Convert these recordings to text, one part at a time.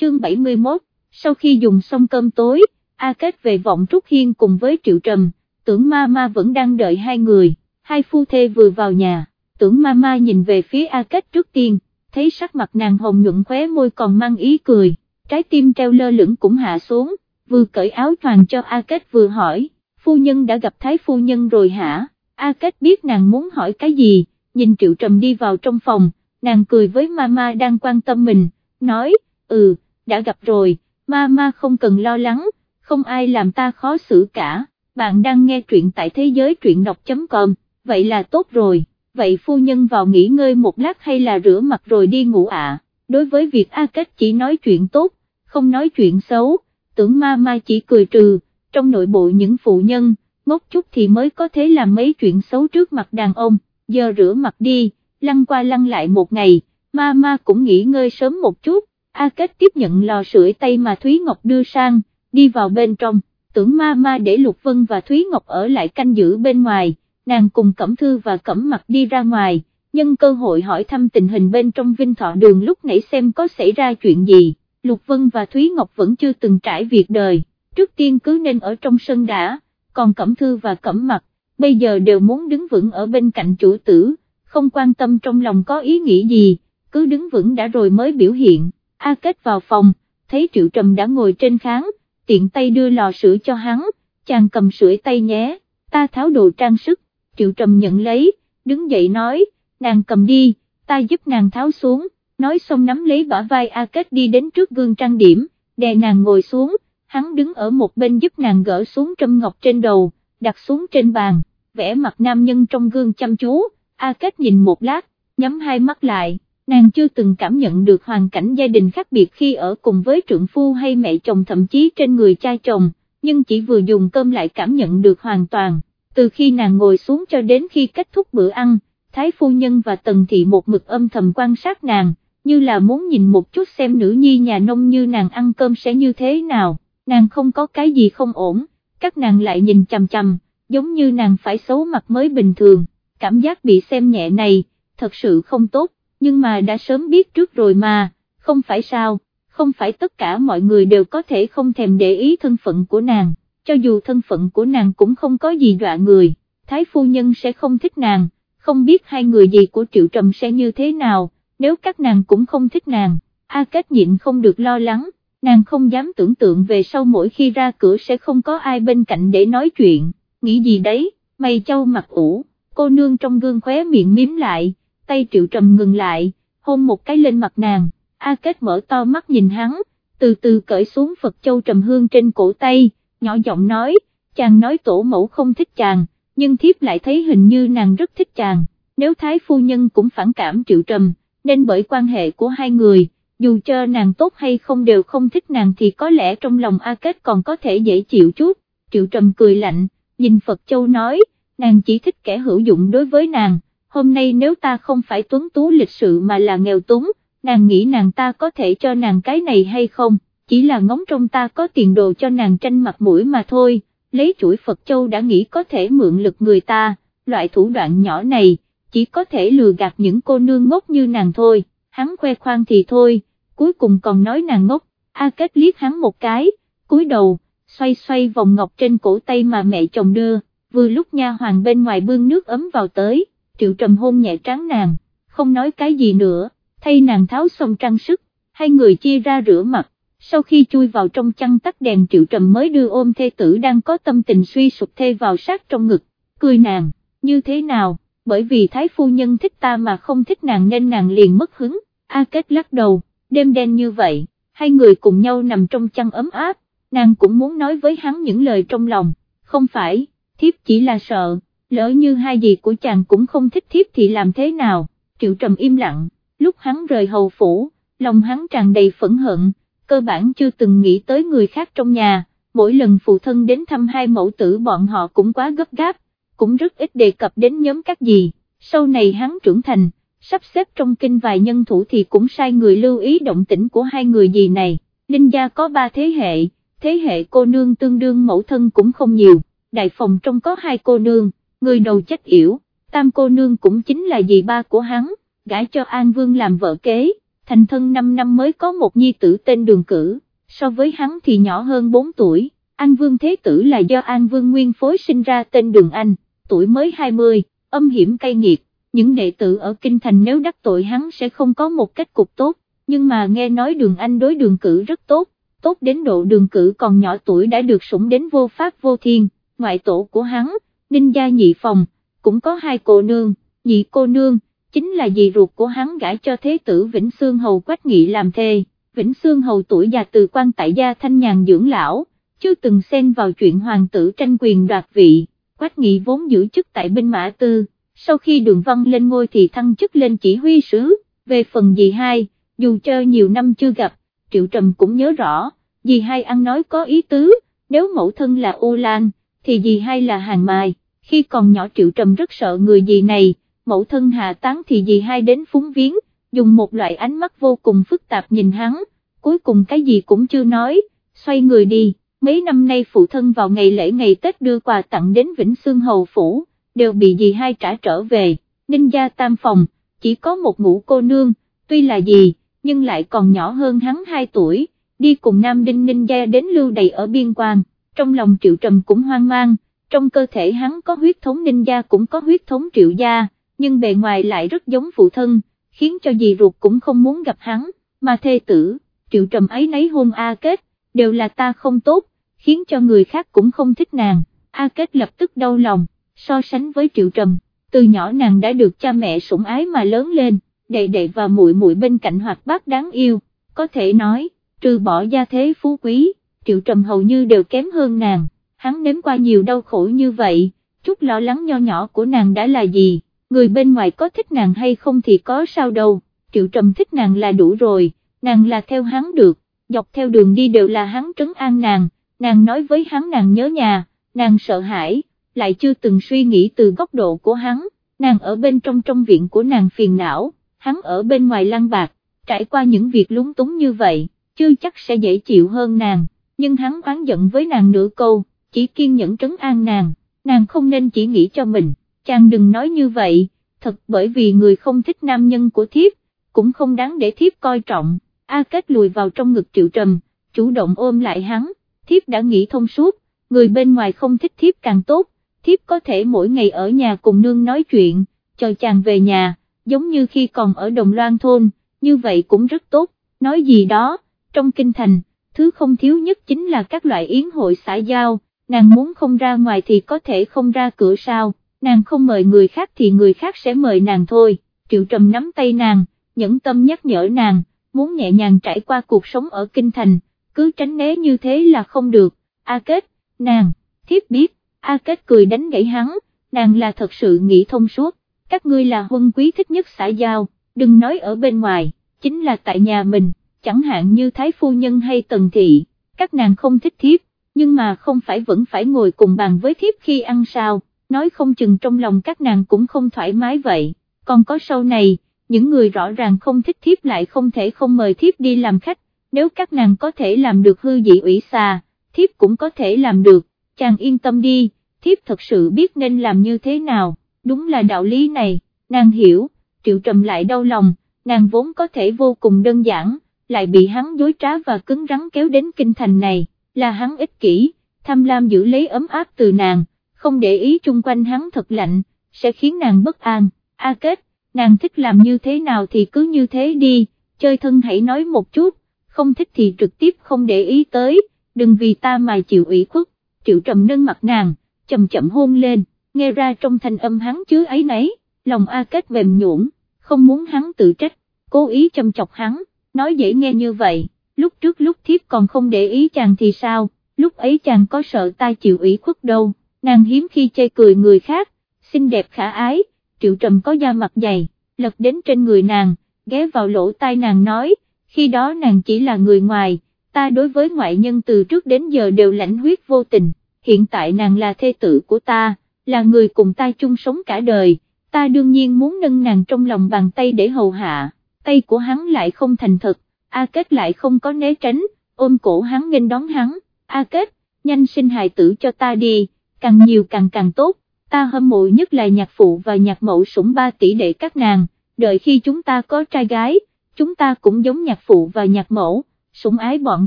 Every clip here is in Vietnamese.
chương 71, sau khi dùng xong cơm tối, A Kết về vọng Trúc Hiên cùng với Triệu Trầm, tưởng ma ma vẫn đang đợi hai người, hai phu thê vừa vào nhà, tưởng ma ma nhìn về phía A Kết trước tiên, thấy sắc mặt nàng hồng nhuận khóe môi còn mang ý cười, trái tim treo lơ lửng cũng hạ xuống, vừa cởi áo choàng cho A Kết vừa hỏi, phu nhân đã gặp thái phu nhân rồi hả, A Kết biết nàng muốn hỏi cái gì, nhìn Triệu Trầm đi vào trong phòng, nàng cười với mama đang quan tâm mình, nói, ừ, đã gặp rồi, mama không cần lo lắng, không ai làm ta khó xử cả, bạn đang nghe truyện tại thế giới truyện đọc.com, vậy là tốt rồi, vậy phu nhân vào nghỉ ngơi một lát hay là rửa mặt rồi đi ngủ ạ, đối với việc A Kết chỉ nói chuyện tốt, không nói chuyện xấu, tưởng mama chỉ cười trừ, trong nội bộ những phụ nhân, ngốc chút thì mới có thể làm mấy chuyện xấu trước mặt đàn ông, giờ rửa mặt đi lăn qua lăn lại một ngày, ma ma cũng nghỉ ngơi sớm một chút, A Kết tiếp nhận lò sưởi tay mà Thúy Ngọc đưa sang, đi vào bên trong, tưởng ma ma để Lục Vân và Thúy Ngọc ở lại canh giữ bên ngoài, nàng cùng Cẩm Thư và Cẩm Mặc đi ra ngoài, nhân cơ hội hỏi thăm tình hình bên trong Vinh Thọ Đường lúc nãy xem có xảy ra chuyện gì, Lục Vân và Thúy Ngọc vẫn chưa từng trải việc đời, trước tiên cứ nên ở trong sân đã, còn Cẩm Thư và Cẩm Mặc bây giờ đều muốn đứng vững ở bên cạnh chủ tử không quan tâm trong lòng có ý nghĩ gì, cứ đứng vững đã rồi mới biểu hiện, A Kết vào phòng, thấy Triệu Trầm đã ngồi trên kháng, tiện tay đưa lò sữa cho hắn, chàng cầm sưởi tay nhé, ta tháo đồ trang sức, Triệu Trầm nhận lấy, đứng dậy nói, nàng cầm đi, ta giúp nàng tháo xuống, nói xong nắm lấy bả vai A Kết đi đến trước gương trang điểm, đè nàng ngồi xuống, hắn đứng ở một bên giúp nàng gỡ xuống trâm ngọc trên đầu, đặt xuống trên bàn, vẽ mặt nam nhân trong gương chăm chú, A Kết nhìn một lát, nhắm hai mắt lại, nàng chưa từng cảm nhận được hoàn cảnh gia đình khác biệt khi ở cùng với trượng phu hay mẹ chồng thậm chí trên người cha chồng, nhưng chỉ vừa dùng cơm lại cảm nhận được hoàn toàn, từ khi nàng ngồi xuống cho đến khi kết thúc bữa ăn, Thái Phu Nhân và Tần Thị một mực âm thầm quan sát nàng, như là muốn nhìn một chút xem nữ nhi nhà nông như nàng ăn cơm sẽ như thế nào, nàng không có cái gì không ổn, các nàng lại nhìn chằm chằm, giống như nàng phải xấu mặt mới bình thường. Cảm giác bị xem nhẹ này, thật sự không tốt, nhưng mà đã sớm biết trước rồi mà, không phải sao, không phải tất cả mọi người đều có thể không thèm để ý thân phận của nàng, cho dù thân phận của nàng cũng không có gì dọa người, thái phu nhân sẽ không thích nàng, không biết hai người gì của triệu trầm sẽ như thế nào, nếu các nàng cũng không thích nàng, A Kết nhịn không được lo lắng, nàng không dám tưởng tượng về sau mỗi khi ra cửa sẽ không có ai bên cạnh để nói chuyện, nghĩ gì đấy, mày châu mặt ủ cô nương trong gương khóe miệng miếm lại, tay triệu trầm ngừng lại, hôn một cái lên mặt nàng, A Kết mở to mắt nhìn hắn, từ từ cởi xuống Phật Châu trầm hương trên cổ tay, nhỏ giọng nói, chàng nói tổ mẫu không thích chàng, nhưng thiếp lại thấy hình như nàng rất thích chàng, nếu thái phu nhân cũng phản cảm triệu trầm, nên bởi quan hệ của hai người, dù cho nàng tốt hay không đều không thích nàng thì có lẽ trong lòng A Kết còn có thể dễ chịu chút, triệu trầm cười lạnh, nhìn Phật Châu nói, nàng chỉ thích kẻ hữu dụng đối với nàng, hôm nay nếu ta không phải tuấn tú lịch sự mà là nghèo túng, nàng nghĩ nàng ta có thể cho nàng cái này hay không, chỉ là ngóng trong ta có tiền đồ cho nàng tranh mặt mũi mà thôi, lấy chuỗi Phật Châu đã nghĩ có thể mượn lực người ta, loại thủ đoạn nhỏ này, chỉ có thể lừa gạt những cô nương ngốc như nàng thôi, hắn khoe khoang thì thôi, cuối cùng còn nói nàng ngốc, A Kết liếc hắn một cái, cúi đầu, xoay xoay vòng ngọc trên cổ tay mà mẹ chồng đưa vừa lúc nha hoàng bên ngoài bưng nước ấm vào tới, triệu trầm hôn nhẹ tráng nàng, không nói cái gì nữa, thay nàng tháo xong trang sức, hai người chia ra rửa mặt, sau khi chui vào trong chăn tắt đèn triệu trầm mới đưa ôm thê tử đang có tâm tình suy sụp thê vào sát trong ngực, cười nàng, như thế nào, bởi vì thái phu nhân thích ta mà không thích nàng nên nàng liền mất hứng, A Kết lắc đầu, đêm đen như vậy, hai người cùng nhau nằm trong chăn ấm áp, nàng cũng muốn nói với hắn những lời trong lòng, không phải thiếp chỉ là sợ, lỡ như hai gì của chàng cũng không thích thiếp thì làm thế nào, triệu trầm im lặng, lúc hắn rời hầu phủ, lòng hắn tràn đầy phẫn hận, cơ bản chưa từng nghĩ tới người khác trong nhà, mỗi lần phụ thân đến thăm hai mẫu tử bọn họ cũng quá gấp gáp, cũng rất ít đề cập đến nhóm các gì, sau này hắn trưởng thành, sắp xếp trong kinh vài nhân thủ thì cũng sai người lưu ý động tĩnh của hai người gì này, Ninh gia có ba thế hệ, thế hệ cô nương tương đương mẫu thân cũng không nhiều. Đại phòng trong có hai cô nương, người đầu chết yểu, tam cô nương cũng chính là dì ba của hắn, gãi cho An Vương làm vợ kế, thành thân 5 năm mới có một nhi tử tên đường cử, so với hắn thì nhỏ hơn 4 tuổi, An Vương Thế Tử là do An Vương Nguyên Phối sinh ra tên Đường Anh, tuổi mới 20, âm hiểm cay nghiệt, những đệ tử ở Kinh Thành nếu đắc tội hắn sẽ không có một cách cục tốt, nhưng mà nghe nói Đường Anh đối đường cử rất tốt, tốt đến độ đường cử còn nhỏ tuổi đã được sủng đến vô pháp vô thiên, ngoại tổ của hắn, Ninh Gia Nhị Phòng, cũng có hai cô nương, nhị cô nương, chính là dì ruột của hắn gãi cho thế tử Vĩnh Sương Hầu Quách Nghị làm thê, Vĩnh Sương Hầu tuổi già từ quan tại gia thanh nhàn dưỡng lão, chưa từng xen vào chuyện hoàng tử tranh quyền đoạt vị, Quách Nghị vốn giữ chức tại binh mã tư, sau khi đường văn lên ngôi thì thăng chức lên chỉ huy sứ, về phần dì hai, dù cho nhiều năm chưa gặp, Triệu Trầm cũng nhớ rõ, dì hai ăn nói có ý tứ, nếu mẫu thân là U Lan, thì dì hai là Hàng Mai, khi còn nhỏ Triệu Trầm rất sợ người dì này, mẫu thân hạ tán thì dì hai đến phúng viếng, dùng một loại ánh mắt vô cùng phức tạp nhìn hắn, cuối cùng cái gì cũng chưa nói, xoay người đi, mấy năm nay phụ thân vào ngày lễ ngày Tết đưa quà tặng đến Vĩnh Sương Hầu Phủ, đều bị dì hai trả trở về, ninh gia tam phòng, chỉ có một ngũ cô nương, tuy là gì, nhưng lại còn nhỏ hơn hắn 2 tuổi, đi cùng Nam Đinh ninh gia đến lưu đầy ở biên quan, trong lòng triệu trầm cũng hoang mang, trong cơ thể hắn có huyết thống ninh gia cũng có huyết thống triệu gia, nhưng bề ngoài lại rất giống phụ thân, khiến cho dì ruột cũng không muốn gặp hắn, mà thê tử, triệu trầm ấy nấy hôn A Kết, đều là ta không tốt, khiến cho người khác cũng không thích nàng, A Kết lập tức đau lòng, so sánh với triệu trầm, từ nhỏ nàng đã được cha mẹ sủng ái mà lớn lên, đệ đệ và muội muội bên cạnh hoạt bát đáng yêu, có thể nói, trừ bỏ gia thế phú quý, triệu trầm hầu như đều kém hơn nàng, hắn nếm qua nhiều đau khổ như vậy, chút lo lắng nho nhỏ của nàng đã là gì? người bên ngoài có thích nàng hay không thì có sao đâu, triệu trầm thích nàng là đủ rồi, nàng là theo hắn được, dọc theo đường đi đều là hắn trấn an nàng, nàng nói với hắn nàng nhớ nhà, nàng sợ hãi, lại chưa từng suy nghĩ từ góc độ của hắn, nàng ở bên trong trong viện của nàng phiền não, hắn ở bên ngoài lăng bạc, trải qua những việc lúng túng như vậy, chưa chắc sẽ dễ chịu hơn nàng, nhưng hắn oán giận với nàng nửa câu, chỉ kiên nhẫn trấn an nàng, nàng không nên chỉ nghĩ cho mình chàng đừng nói như vậy, thật bởi vì người không thích nam nhân của thiếp, cũng không đáng để thiếp coi trọng, A Kết lùi vào trong ngực triệu trầm, chủ động ôm lại hắn, thiếp đã nghĩ thông suốt, người bên ngoài không thích thiếp càng tốt, thiếp có thể mỗi ngày ở nhà cùng nương nói chuyện, chờ chàng về nhà, giống như khi còn ở Đồng Loan Thôn, như vậy cũng rất tốt, nói gì đó, trong kinh thành, thứ không thiếu nhất chính là các loại yến hội xã giao, nàng muốn không ra ngoài thì có thể không ra cửa sao nàng không mời người khác thì người khác sẽ mời nàng thôi, triệu trầm nắm tay nàng, nhẫn tâm nhắc nhở nàng, muốn nhẹ nhàng trải qua cuộc sống ở kinh thành, cứ tránh né như thế là không được, A Kết, nàng, thiếp biết, A Kết cười đánh gãy hắn, nàng là thật sự nghĩ thông suốt, các ngươi là huân quý thích nhất xã giao, đừng nói ở bên ngoài, chính là tại nhà mình, chẳng hạn như Thái Phu Nhân hay Tần Thị, các nàng không thích thiếp, nhưng mà không phải vẫn phải ngồi cùng bàn với thiếp khi ăn sao nói không chừng trong lòng các nàng cũng không thoải mái vậy, còn có sau này, những người rõ ràng không thích thiếp lại không thể không mời thiếp đi làm khách, nếu các nàng có thể làm được hư dị ủy xà, thiếp cũng có thể làm được, chàng yên tâm đi, thiếp thật sự biết nên làm như thế nào, đúng là đạo lý này, nàng hiểu, triệu trầm lại đau lòng, nàng vốn có thể vô cùng đơn giản, lại bị hắn dối trá và cứng rắn kéo đến kinh thành này, là hắn ích kỷ, tham lam giữ lấy ấm áp từ nàng không để ý chung quanh hắn thật lạnh, sẽ khiến nàng bất an, A Kết, nàng thích làm như thế nào thì cứ như thế đi, chơi thân hãy nói một chút, không thích thì trực tiếp không để ý tới, đừng vì ta mà chịu ủy khuất, triệu trầm nâng mặt nàng, chậm chậm hôn lên, nghe ra trong thanh âm hắn chứa ấy nấy, lòng A Kết mềm nhũn, không muốn hắn tự trách, cố ý châm chọc hắn, nói dễ nghe như vậy, lúc trước lúc thiếp còn không để ý chàng thì sao, lúc ấy chàng có sợ ta chịu ủy khuất đâu? Nàng hiếm khi chê cười người khác, xinh đẹp khả ái, triệu trầm có da mặt dày, lật đến trên người nàng, ghé vào lỗ tai nàng nói, khi đó nàng chỉ là người ngoài, ta đối với ngoại nhân từ trước đến giờ đều lãnh huyết vô tình, hiện tại nàng là thê tử của ta, là người cùng ta chung sống cả đời, ta đương nhiên muốn nâng nàng trong lòng bàn tay để hầu hạ, tay của hắn lại không thành thật, A Kết lại không có né tránh, ôm cổ hắn nghênh đón hắn, A Kết, nhanh sinh hài tử cho ta đi càng nhiều càng càng tốt, ta hâm mộ nhất là nhạc phụ và nhạc mẫu sủng ba tỷ đệ các nàng, đợi khi chúng ta có trai gái, chúng ta cũng giống nhạc phụ và nhạc mẫu, sủng ái bọn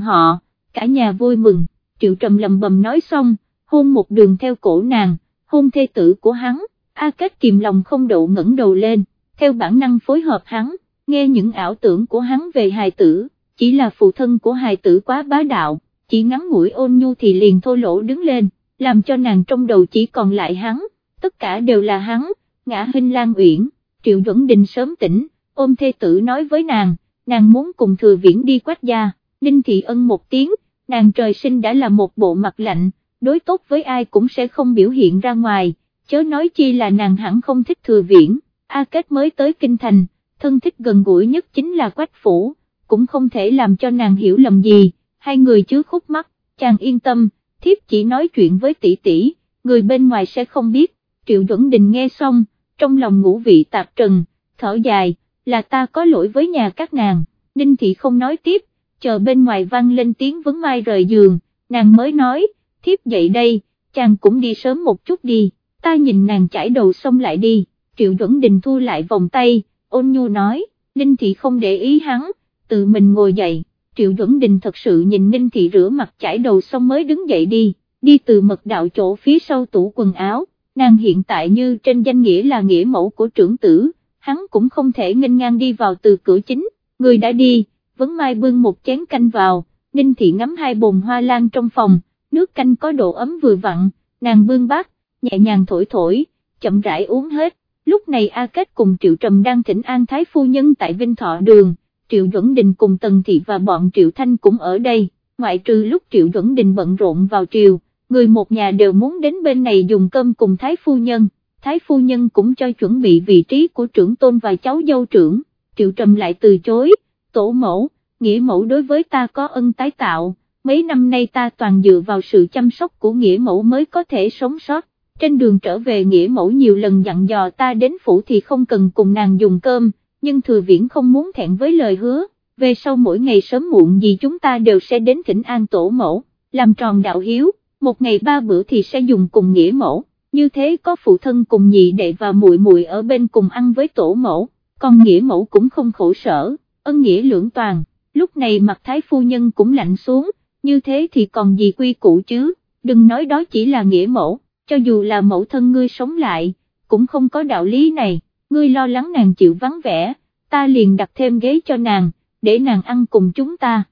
họ, cả nhà vui mừng, triệu trầm lầm bầm nói xong, hôn một đường theo cổ nàng, hôn thê tử của hắn, A Kết kìm lòng không độ ngẩng đầu lên, theo bản năng phối hợp hắn, nghe những ảo tưởng của hắn về hài tử, chỉ là phụ thân của hài tử quá bá đạo, chỉ ngắn ngủi ôn nhu thì liền thô lỗ đứng lên, làm cho nàng trong đầu chỉ còn lại hắn, tất cả đều là hắn, ngã hình lan uyển, triệu duẩn đình sớm tỉnh, ôm thê tử nói với nàng, nàng muốn cùng thừa viễn đi quách gia, ninh thị ân một tiếng, nàng trời sinh đã là một bộ mặt lạnh, đối tốt với ai cũng sẽ không biểu hiện ra ngoài, chớ nói chi là nàng hẳn không thích thừa viễn, A Kết mới tới kinh thành, thân thích gần gũi nhất chính là quách phủ, cũng không thể làm cho nàng hiểu lầm gì, hai người chứ khúc mắt, chàng yên tâm, thiếp chỉ nói chuyện với tỷ tỷ, người bên ngoài sẽ không biết, triệu duẩn đình nghe xong, trong lòng ngũ vị tạp trần, thở dài, là ta có lỗi với nhà các nàng, Ninh Thị không nói tiếp, chờ bên ngoài vang lên tiếng vấn mai rời giường, nàng mới nói, thiếp dậy đây, chàng cũng đi sớm một chút đi, ta nhìn nàng chải đầu xong lại đi, Triệu Duẩn Đình thu lại vòng tay, ôn nhu nói, Ninh Thị không để ý hắn, tự mình ngồi dậy, Triệu Duẩn Đình thật sự nhìn Ninh Thị rửa mặt chải đầu xong mới đứng dậy đi, đi từ mật đạo chỗ phía sau tủ quần áo, nàng hiện tại như trên danh nghĩa là nghĩa mẫu của trưởng tử, hắn cũng không thể nghênh ngang đi vào từ cửa chính, người đã đi, vấn mai bưng một chén canh vào, Ninh Thị ngắm hai bồn hoa lan trong phòng, nước canh có độ ấm vừa vặn, nàng bưng bát, nhẹ nhàng thổi thổi, chậm rãi uống hết, lúc này A Kết cùng Triệu Trầm đang thỉnh an Thái Phu Nhân tại Vinh Thọ Đường, Triệu Duẩn Đình cùng Tần Thị và bọn Triệu Thanh cũng ở đây, ngoại trừ lúc Triệu Duẩn Đình bận rộn vào triều, người một nhà đều muốn đến bên này dùng cơm cùng Thái Phu Nhân, Thái Phu Nhân cũng cho chuẩn bị vị trí của trưởng tôn và cháu dâu trưởng, Triệu Trầm lại từ chối, tổ mẫu, nghĩa mẫu đối với ta có ân tái tạo, mấy năm nay ta toàn dựa vào sự chăm sóc của nghĩa mẫu mới có thể sống sót, trên đường trở về nghĩa mẫu nhiều lần dặn dò ta đến phủ thì không cần cùng nàng dùng cơm, nhưng thừa viễn không muốn thẹn với lời hứa, về sau mỗi ngày sớm muộn gì chúng ta đều sẽ đến thỉnh an tổ mẫu, làm tròn đạo hiếu, một ngày ba bữa thì sẽ dùng cùng nghĩa mẫu, như thế có phụ thân cùng nhị đệ và muội muội ở bên cùng ăn với tổ mẫu, còn nghĩa mẫu cũng không khổ sở, ân nghĩa lưỡng toàn, lúc này mặt thái phu nhân cũng lạnh xuống, như thế thì còn gì quy củ chứ, đừng nói đó chỉ là nghĩa mẫu, cho dù là mẫu thân ngươi sống lại, cũng không có đạo lý này, ngươi lo lắng nàng chịu vắng vẻ, ta liền đặt thêm ghế cho nàng, để nàng ăn cùng chúng ta.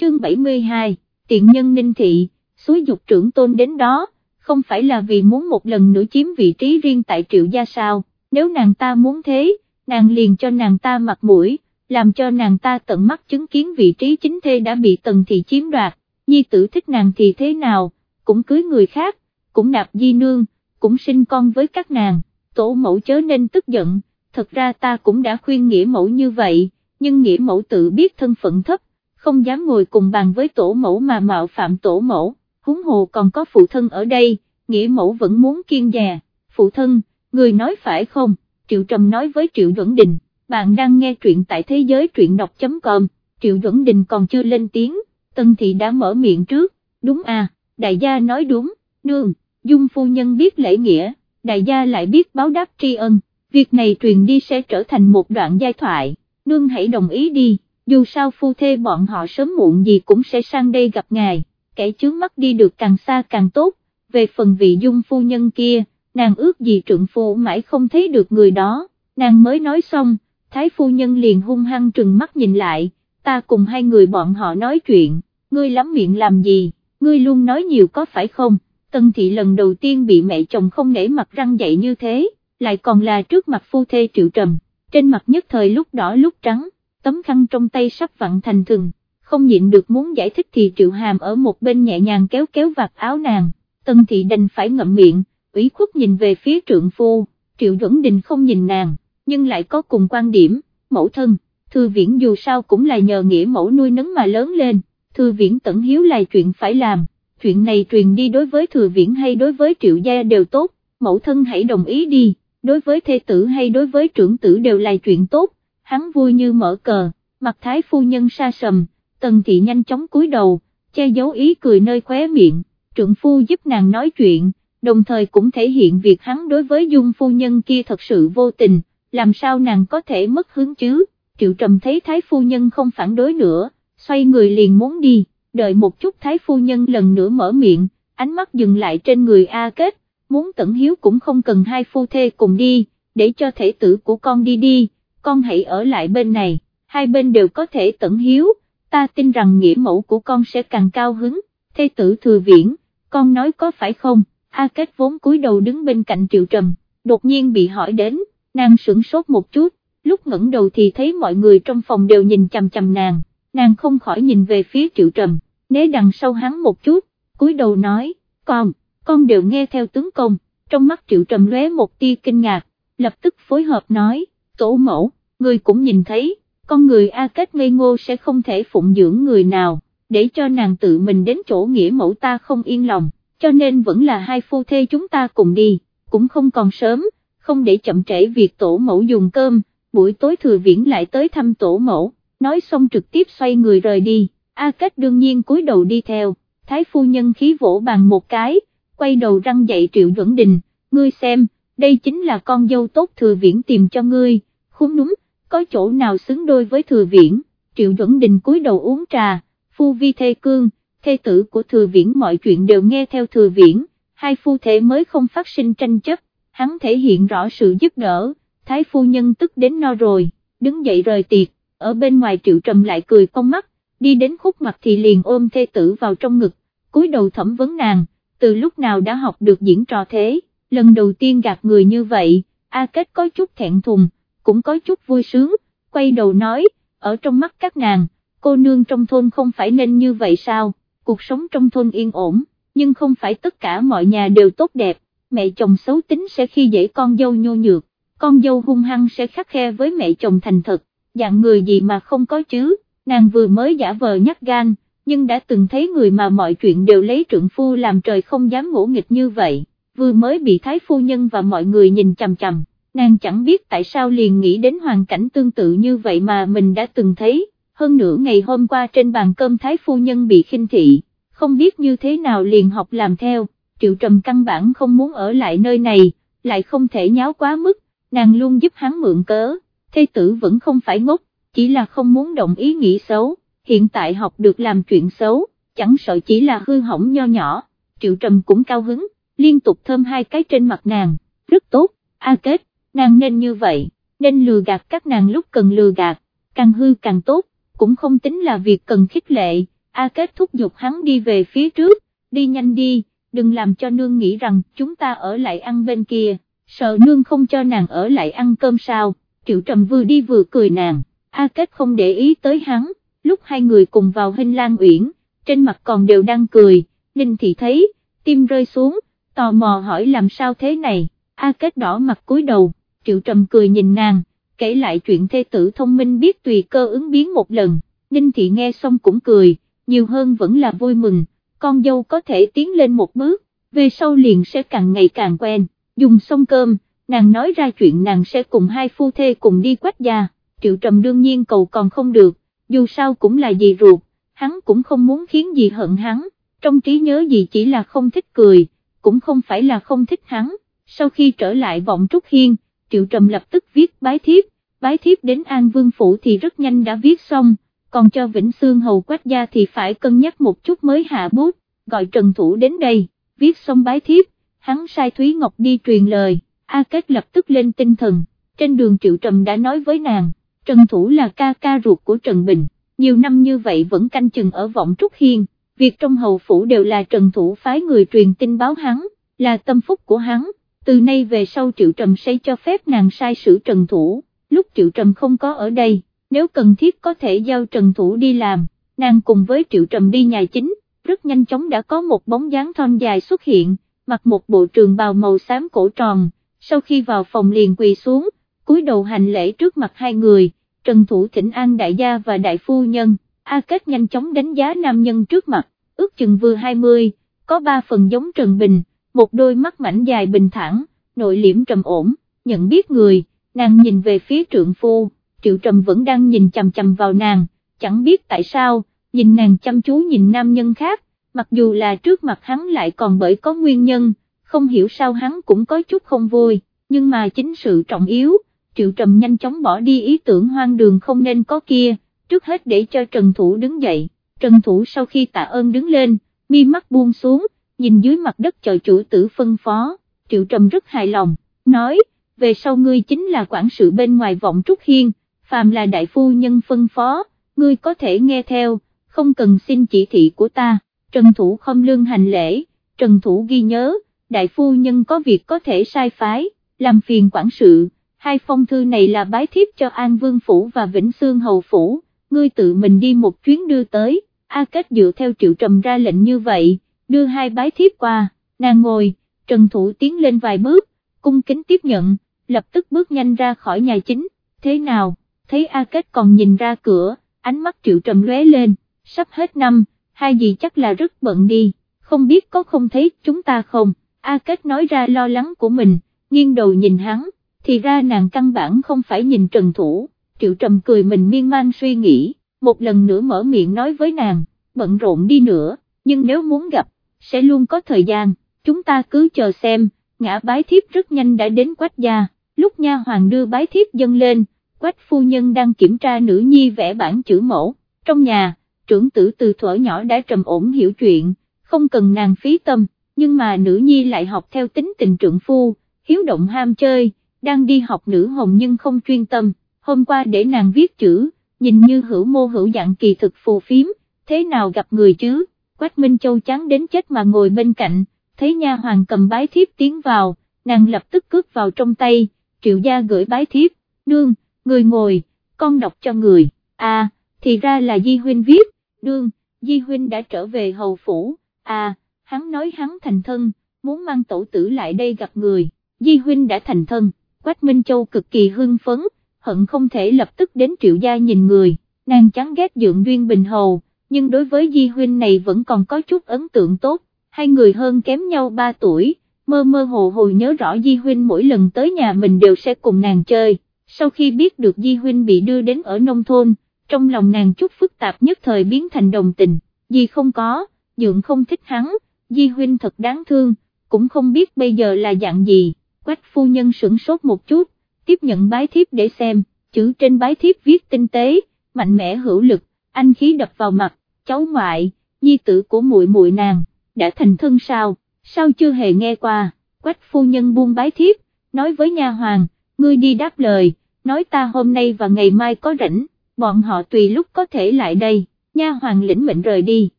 Chương 72, tiện nhân ninh thị, suối dục trưởng tôn đến đó, không phải là vì muốn một lần nữa chiếm vị trí riêng tại triệu gia sao, nếu nàng ta muốn thế, nàng liền cho nàng ta mặt mũi, làm cho nàng ta tận mắt chứng kiến vị trí chính thê đã bị tần thị chiếm đoạt, nhi tử thích nàng thì thế nào, cũng cưới người khác, cũng nạp di nương, cũng sinh con với các nàng, tổ mẫu chớ nên tức giận, thật ra ta cũng đã khuyên nghĩa mẫu như vậy, nhưng nghĩa mẫu tự biết thân phận thấp, không dám ngồi cùng bàn với tổ mẫu mà mạo phạm tổ mẫu, huống hồ còn có phụ thân ở đây, nghĩa mẫu vẫn muốn kiên già, phụ thân, người nói phải không, Triệu Trầm nói với Triệu Duẩn Đình, bạn đang nghe truyện tại thế giới truyện đọc.com, Triệu Duẩn Đình còn chưa lên tiếng, Tân Thị đã mở miệng trước, đúng à, đại gia nói đúng, nương, dung phu nhân biết lễ nghĩa, đại gia lại biết báo đáp tri ân, việc này truyền đi sẽ trở thành một đoạn giai thoại, nương hãy đồng ý đi, dù sao phu thê bọn họ sớm muộn gì cũng sẽ sang đây gặp ngài, kẻ chướng mắt đi được càng xa càng tốt, về phần vị dung phu nhân kia, nàng ước gì trượng phu mãi không thấy được người đó, nàng mới nói xong, thái phu nhân liền hung hăng trừng mắt nhìn lại, ta cùng hai người bọn họ nói chuyện, ngươi lắm miệng làm gì, ngươi luôn nói nhiều có phải không? Tân thị lần đầu tiên bị mẹ chồng không nể mặt răng dậy như thế, lại còn là trước mặt phu thê triệu trầm, trên mặt nhất thời lúc đỏ lúc trắng, tấm khăn trong tay sắp vặn thành thừng, không nhịn được muốn giải thích thì triệu hàm ở một bên nhẹ nhàng kéo kéo vạt áo nàng, tân thị đành phải ngậm miệng, ủy khuất nhìn về phía trượng phu, triệu duẩn đình không nhìn nàng, nhưng lại có cùng quan điểm, mẫu thân, thư viễn dù sao cũng là nhờ nghĩa mẫu nuôi nấng mà lớn lên, thư viễn tận hiếu là chuyện phải làm chuyện này truyền đi đối với thừa viễn hay đối với triệu gia đều tốt, mẫu thân hãy đồng ý đi, đối với thê tử hay đối với trưởng tử đều là chuyện tốt, hắn vui như mở cờ, mặt thái phu nhân sa sầm, tần thị nhanh chóng cúi đầu, che giấu ý cười nơi khóe miệng, trưởng phu giúp nàng nói chuyện, đồng thời cũng thể hiện việc hắn đối với dung phu nhân kia thật sự vô tình, làm sao nàng có thể mất hứng chứ, Triệu Trầm thấy Thái Phu Nhân không phản đối nữa, xoay người liền muốn đi, đợi một chút Thái Phu Nhân lần nữa mở miệng, ánh mắt dừng lại trên người A Kết, muốn tận hiếu cũng không cần hai phu thê cùng đi, để cho thể tử của con đi đi, con hãy ở lại bên này, hai bên đều có thể tận hiếu, ta tin rằng nghĩa mẫu của con sẽ càng cao hứng, thê tử thừa viễn, con nói có phải không, A Kết vốn cúi đầu đứng bên cạnh Triệu Trầm, đột nhiên bị hỏi đến, nàng sửng sốt một chút, lúc ngẩng đầu thì thấy mọi người trong phòng đều nhìn chằm chằm nàng, nàng không khỏi nhìn về phía Triệu Trầm, né đằng sau hắn một chút, cúi đầu nói, con, con đều nghe theo tướng công, trong mắt Triệu Trầm lóe một tia kinh ngạc, lập tức phối hợp nói, tổ mẫu, người cũng nhìn thấy, con người A Kết ngây ngô sẽ không thể phụng dưỡng người nào, để cho nàng tự mình đến chỗ nghĩa mẫu ta không yên lòng, cho nên vẫn là hai phu thê chúng ta cùng đi, cũng không còn sớm, không để chậm trễ việc tổ mẫu dùng cơm, buổi tối thừa viễn lại tới thăm tổ mẫu, nói xong trực tiếp xoay người rời đi, A Kết đương nhiên cúi đầu đi theo, thái phu nhân khí vỗ bàn một cái, quay đầu răng dậy Triệu Duẩn Đình, ngươi xem, đây chính là con dâu tốt thừa viễn tìm cho ngươi, khúng núm, có chỗ nào xứng đôi với thừa viễn, Triệu Duẩn Đình cúi đầu uống trà, phu vi thê cương, thê tử của thừa viễn mọi chuyện đều nghe theo thừa viễn, hai phu thể mới không phát sinh tranh chấp, hắn thể hiện rõ sự giúp đỡ, thái phu nhân tức đến no rồi, đứng dậy rời tiệc, ở bên ngoài Triệu Trầm lại cười cong mắt, đi đến khúc mặt thì liền ôm thê tử vào trong ngực, cúi đầu thẩm vấn nàng, từ lúc nào đã học được diễn trò thế, lần đầu tiên gạt người như vậy, A Kết có chút thẹn thùng, cũng có chút vui sướng, quay đầu nói, ở trong mắt các nàng, cô nương trong thôn không phải nên như vậy sao, cuộc sống trong thôn yên ổn, nhưng không phải tất cả mọi nhà đều tốt đẹp, mẹ chồng xấu tính sẽ khi dễ con dâu nhô nhược, con dâu hung hăng sẽ khắc khe với mẹ chồng thành thật, dạng người gì mà không có chứ, nàng vừa mới giả vờ nhắc gan, nhưng đã từng thấy người mà mọi chuyện đều lấy trượng phu làm trời không dám ngỗ nghịch như vậy, vừa mới bị thái phu nhân và mọi người nhìn chằm chằm, nàng chẳng biết tại sao liền nghĩ đến hoàn cảnh tương tự như vậy mà mình đã từng thấy, hơn nữa ngày hôm qua trên bàn cơm thái phu nhân bị khinh thị, không biết như thế nào liền học làm theo, triệu trầm căn bản không muốn ở lại nơi này, lại không thể nháo quá mức, nàng luôn giúp hắn mượn cớ, thê tử vẫn không phải ngốc, chỉ là không muốn động ý nghĩ xấu, hiện tại học được làm chuyện xấu, chẳng sợ chỉ là hư hỏng nho nhỏ, triệu trầm cũng cao hứng, liên tục thơm hai cái trên mặt nàng, rất tốt, a kết, nàng nên như vậy, nên lừa gạt các nàng lúc cần lừa gạt, càng hư càng tốt, cũng không tính là việc cần khích lệ, a kết thúc giục hắn đi về phía trước, đi nhanh đi, đừng làm cho nương nghĩ rằng chúng ta ở lại ăn bên kia, sợ nương không cho nàng ở lại ăn cơm sao, triệu trầm vừa đi vừa cười nàng, a kết không để ý tới hắn, lúc hai người cùng vào hình lan uyển, trên mặt còn đều đang cười, Ninh Thị thấy, tim rơi xuống, tò mò hỏi làm sao thế này, A Kết đỏ mặt cúi đầu, Triệu Trầm cười nhìn nàng, kể lại chuyện thê tử thông minh biết tùy cơ ứng biến một lần, Ninh Thị nghe xong cũng cười, nhiều hơn vẫn là vui mừng, con dâu có thể tiến lên một bước, về sau liền sẽ càng ngày càng quen, dùng xong cơm, nàng nói ra chuyện nàng sẽ cùng hai phu thê cùng đi quách gia, Triệu Trầm đương nhiên cầu còn không được, dù sao cũng là gì ruột, hắn cũng không muốn khiến gì hận hắn, trong trí nhớ gì chỉ là không thích cười, cũng không phải là không thích hắn, sau khi trở lại vọng Trúc Hiên, Triệu Trầm lập tức viết bái thiếp, bái thiếp đến An Vương Phủ thì rất nhanh đã viết xong, còn cho Vĩnh Sương Hầu Quách Gia thì phải cân nhắc một chút mới hạ bút, gọi Trần Thủ đến đây, viết xong bái thiếp, hắn sai Thúy Ngọc đi truyền lời, A Kết lập tức lên tinh thần, trên đường Triệu Trầm đã nói với nàng, Trần Thủ là ca ca ruột của Trần Bình, nhiều năm như vậy vẫn canh chừng ở vọng Trúc Hiên, việc trong hầu phủ đều là Trần Thủ phái người truyền tin báo hắn, là tâm phúc của hắn, từ nay về sau Triệu Trầm sẽ cho phép nàng sai sử Trần Thủ, lúc Triệu Trầm không có ở đây, nếu cần thiết có thể giao Trần Thủ đi làm, nàng cùng với Triệu Trầm đi nhà chính, rất nhanh chóng đã có một bóng dáng thon dài xuất hiện, mặc một bộ trường bào màu xám cổ tròn, sau khi vào phòng liền quỳ xuống, cúi đầu hành lễ trước mặt hai người, Trần Thủ thỉnh an đại gia và đại phu nhân, A Kết nhanh chóng đánh giá nam nhân trước mặt, ước chừng vừa 20, có ba phần giống Trần Bình, một đôi mắt mảnh dài bình thản, nội liễm trầm ổn, nhận biết người, nàng nhìn về phía trượng phu, triệu trầm vẫn đang nhìn chằm chằm vào nàng, chẳng biết tại sao, nhìn nàng chăm chú nhìn nam nhân khác, mặc dù là trước mặt hắn lại còn bởi có nguyên nhân, không hiểu sao hắn cũng có chút không vui, nhưng mà chính sự trọng yếu Triệu Trầm nhanh chóng bỏ đi ý tưởng hoang đường không nên có kia, trước hết để cho Trần Thủ đứng dậy, Trần Thủ sau khi tạ ơn đứng lên, mi mắt buông xuống, nhìn dưới mặt đất chờ chủ tử phân phó, Triệu Trầm rất hài lòng, nói, về sau ngươi chính là quản sự bên ngoài vọng Trúc Hiên, phàm là đại phu nhân phân phó, ngươi có thể nghe theo, không cần xin chỉ thị của ta, Trần Thủ không lương hành lễ, Trần Thủ ghi nhớ, đại phu nhân có việc có thể sai phái, làm phiền quản sự, hai phong thư này là bái thiếp cho An Vương Phủ và Vĩnh Sương Hầu Phủ, ngươi tự mình đi một chuyến đưa tới, A Kết dựa theo triệu trầm ra lệnh như vậy, đưa hai bái thiếp qua, nàng ngồi, Trần Thủ tiến lên vài bước, cung kính tiếp nhận, lập tức bước nhanh ra khỏi nhà chính, thế nào, thấy A Kết còn nhìn ra cửa, ánh mắt triệu trầm lóe lên, sắp hết năm, hai gì chắc là rất bận đi, không biết có không thấy chúng ta không, A Kết nói ra lo lắng của mình, nghiêng đầu nhìn hắn, thì ra nàng căn bản không phải nhìn Trần Thủ, triệu trầm cười mình miên man suy nghĩ, một lần nữa mở miệng nói với nàng, bận rộn đi nữa, nhưng nếu muốn gặp, sẽ luôn có thời gian, chúng ta cứ chờ xem, ngã bái thiếp rất nhanh đã đến quách gia, lúc nha hoàng đưa bái thiếp dâng lên, quách phu nhân đang kiểm tra nữ nhi vẽ bản chữ mẫu, trong nhà, trưởng tử từ thuở nhỏ đã trầm ổn hiểu chuyện, không cần nàng phí tâm, nhưng mà nữ nhi lại học theo tính tình trượng phu, hiếu động ham chơi, đang đi học nữ hồng nhưng không chuyên tâm, hôm qua để nàng viết chữ, nhìn như hữu mô hữu dạng kỳ thực phù phiếm thế nào gặp người chứ, Quách Minh Châu chán đến chết mà ngồi bên cạnh, thấy nha hoàng cầm bái thiếp tiến vào, nàng lập tức cướp vào trong tay, triệu gia gửi bái thiếp, nương, người ngồi, con đọc cho người, à, thì ra là Di Huynh viết, nương, Di Huynh đã trở về hầu phủ, à, hắn nói hắn thành thân, muốn mang tổ tử lại đây gặp người, Di Huynh đã thành thân, Quách Minh Châu cực kỳ hưng phấn, hận không thể lập tức đến triệu gia nhìn người, nàng chán ghét dượng duyên bình hầu, nhưng đối với Di Huynh này vẫn còn có chút ấn tượng tốt, hai người hơn kém nhau 3 tuổi, mơ mơ hồ hồ nhớ rõ Di Huynh mỗi lần tới nhà mình đều sẽ cùng nàng chơi, sau khi biết được Di Huynh bị đưa đến ở nông thôn, trong lòng nàng chút phức tạp nhất thời biến thành đồng tình, Di không có, dượng không thích hắn, Di Huynh thật đáng thương, cũng không biết bây giờ là dạng gì, quách phu nhân sửng sốt một chút, tiếp nhận bái thiếp để xem, chữ trên bái thiếp viết tinh tế, mạnh mẽ hữu lực, anh khí đập vào mặt, cháu ngoại, nhi tử của muội muội nàng, đã thành thân sao, sao chưa hề nghe qua, quách phu nhân buông bái thiếp, nói với nha hoàng, ngươi đi đáp lời, nói ta hôm nay và ngày mai có rảnh, bọn họ tùy lúc có thể lại đây, nha hoàng lĩnh mệnh rời đi,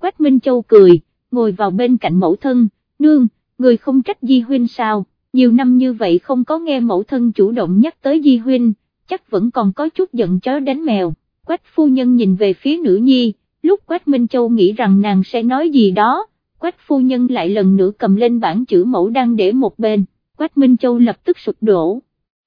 quách Minh Châu cười, ngồi vào bên cạnh mẫu thân, nương, người không trách Di Huynh sao, nhiều năm như vậy không có nghe mẫu thân chủ động nhắc tới Di Huynh, chắc vẫn còn có chút giận chó đánh mèo, quách phu nhân nhìn về phía nữ nhi, lúc Quách Minh Châu nghĩ rằng nàng sẽ nói gì đó, Quách phu nhân lại lần nữa cầm lên bản chữ mẫu đang để một bên, Quách Minh Châu lập tức sụp đổ.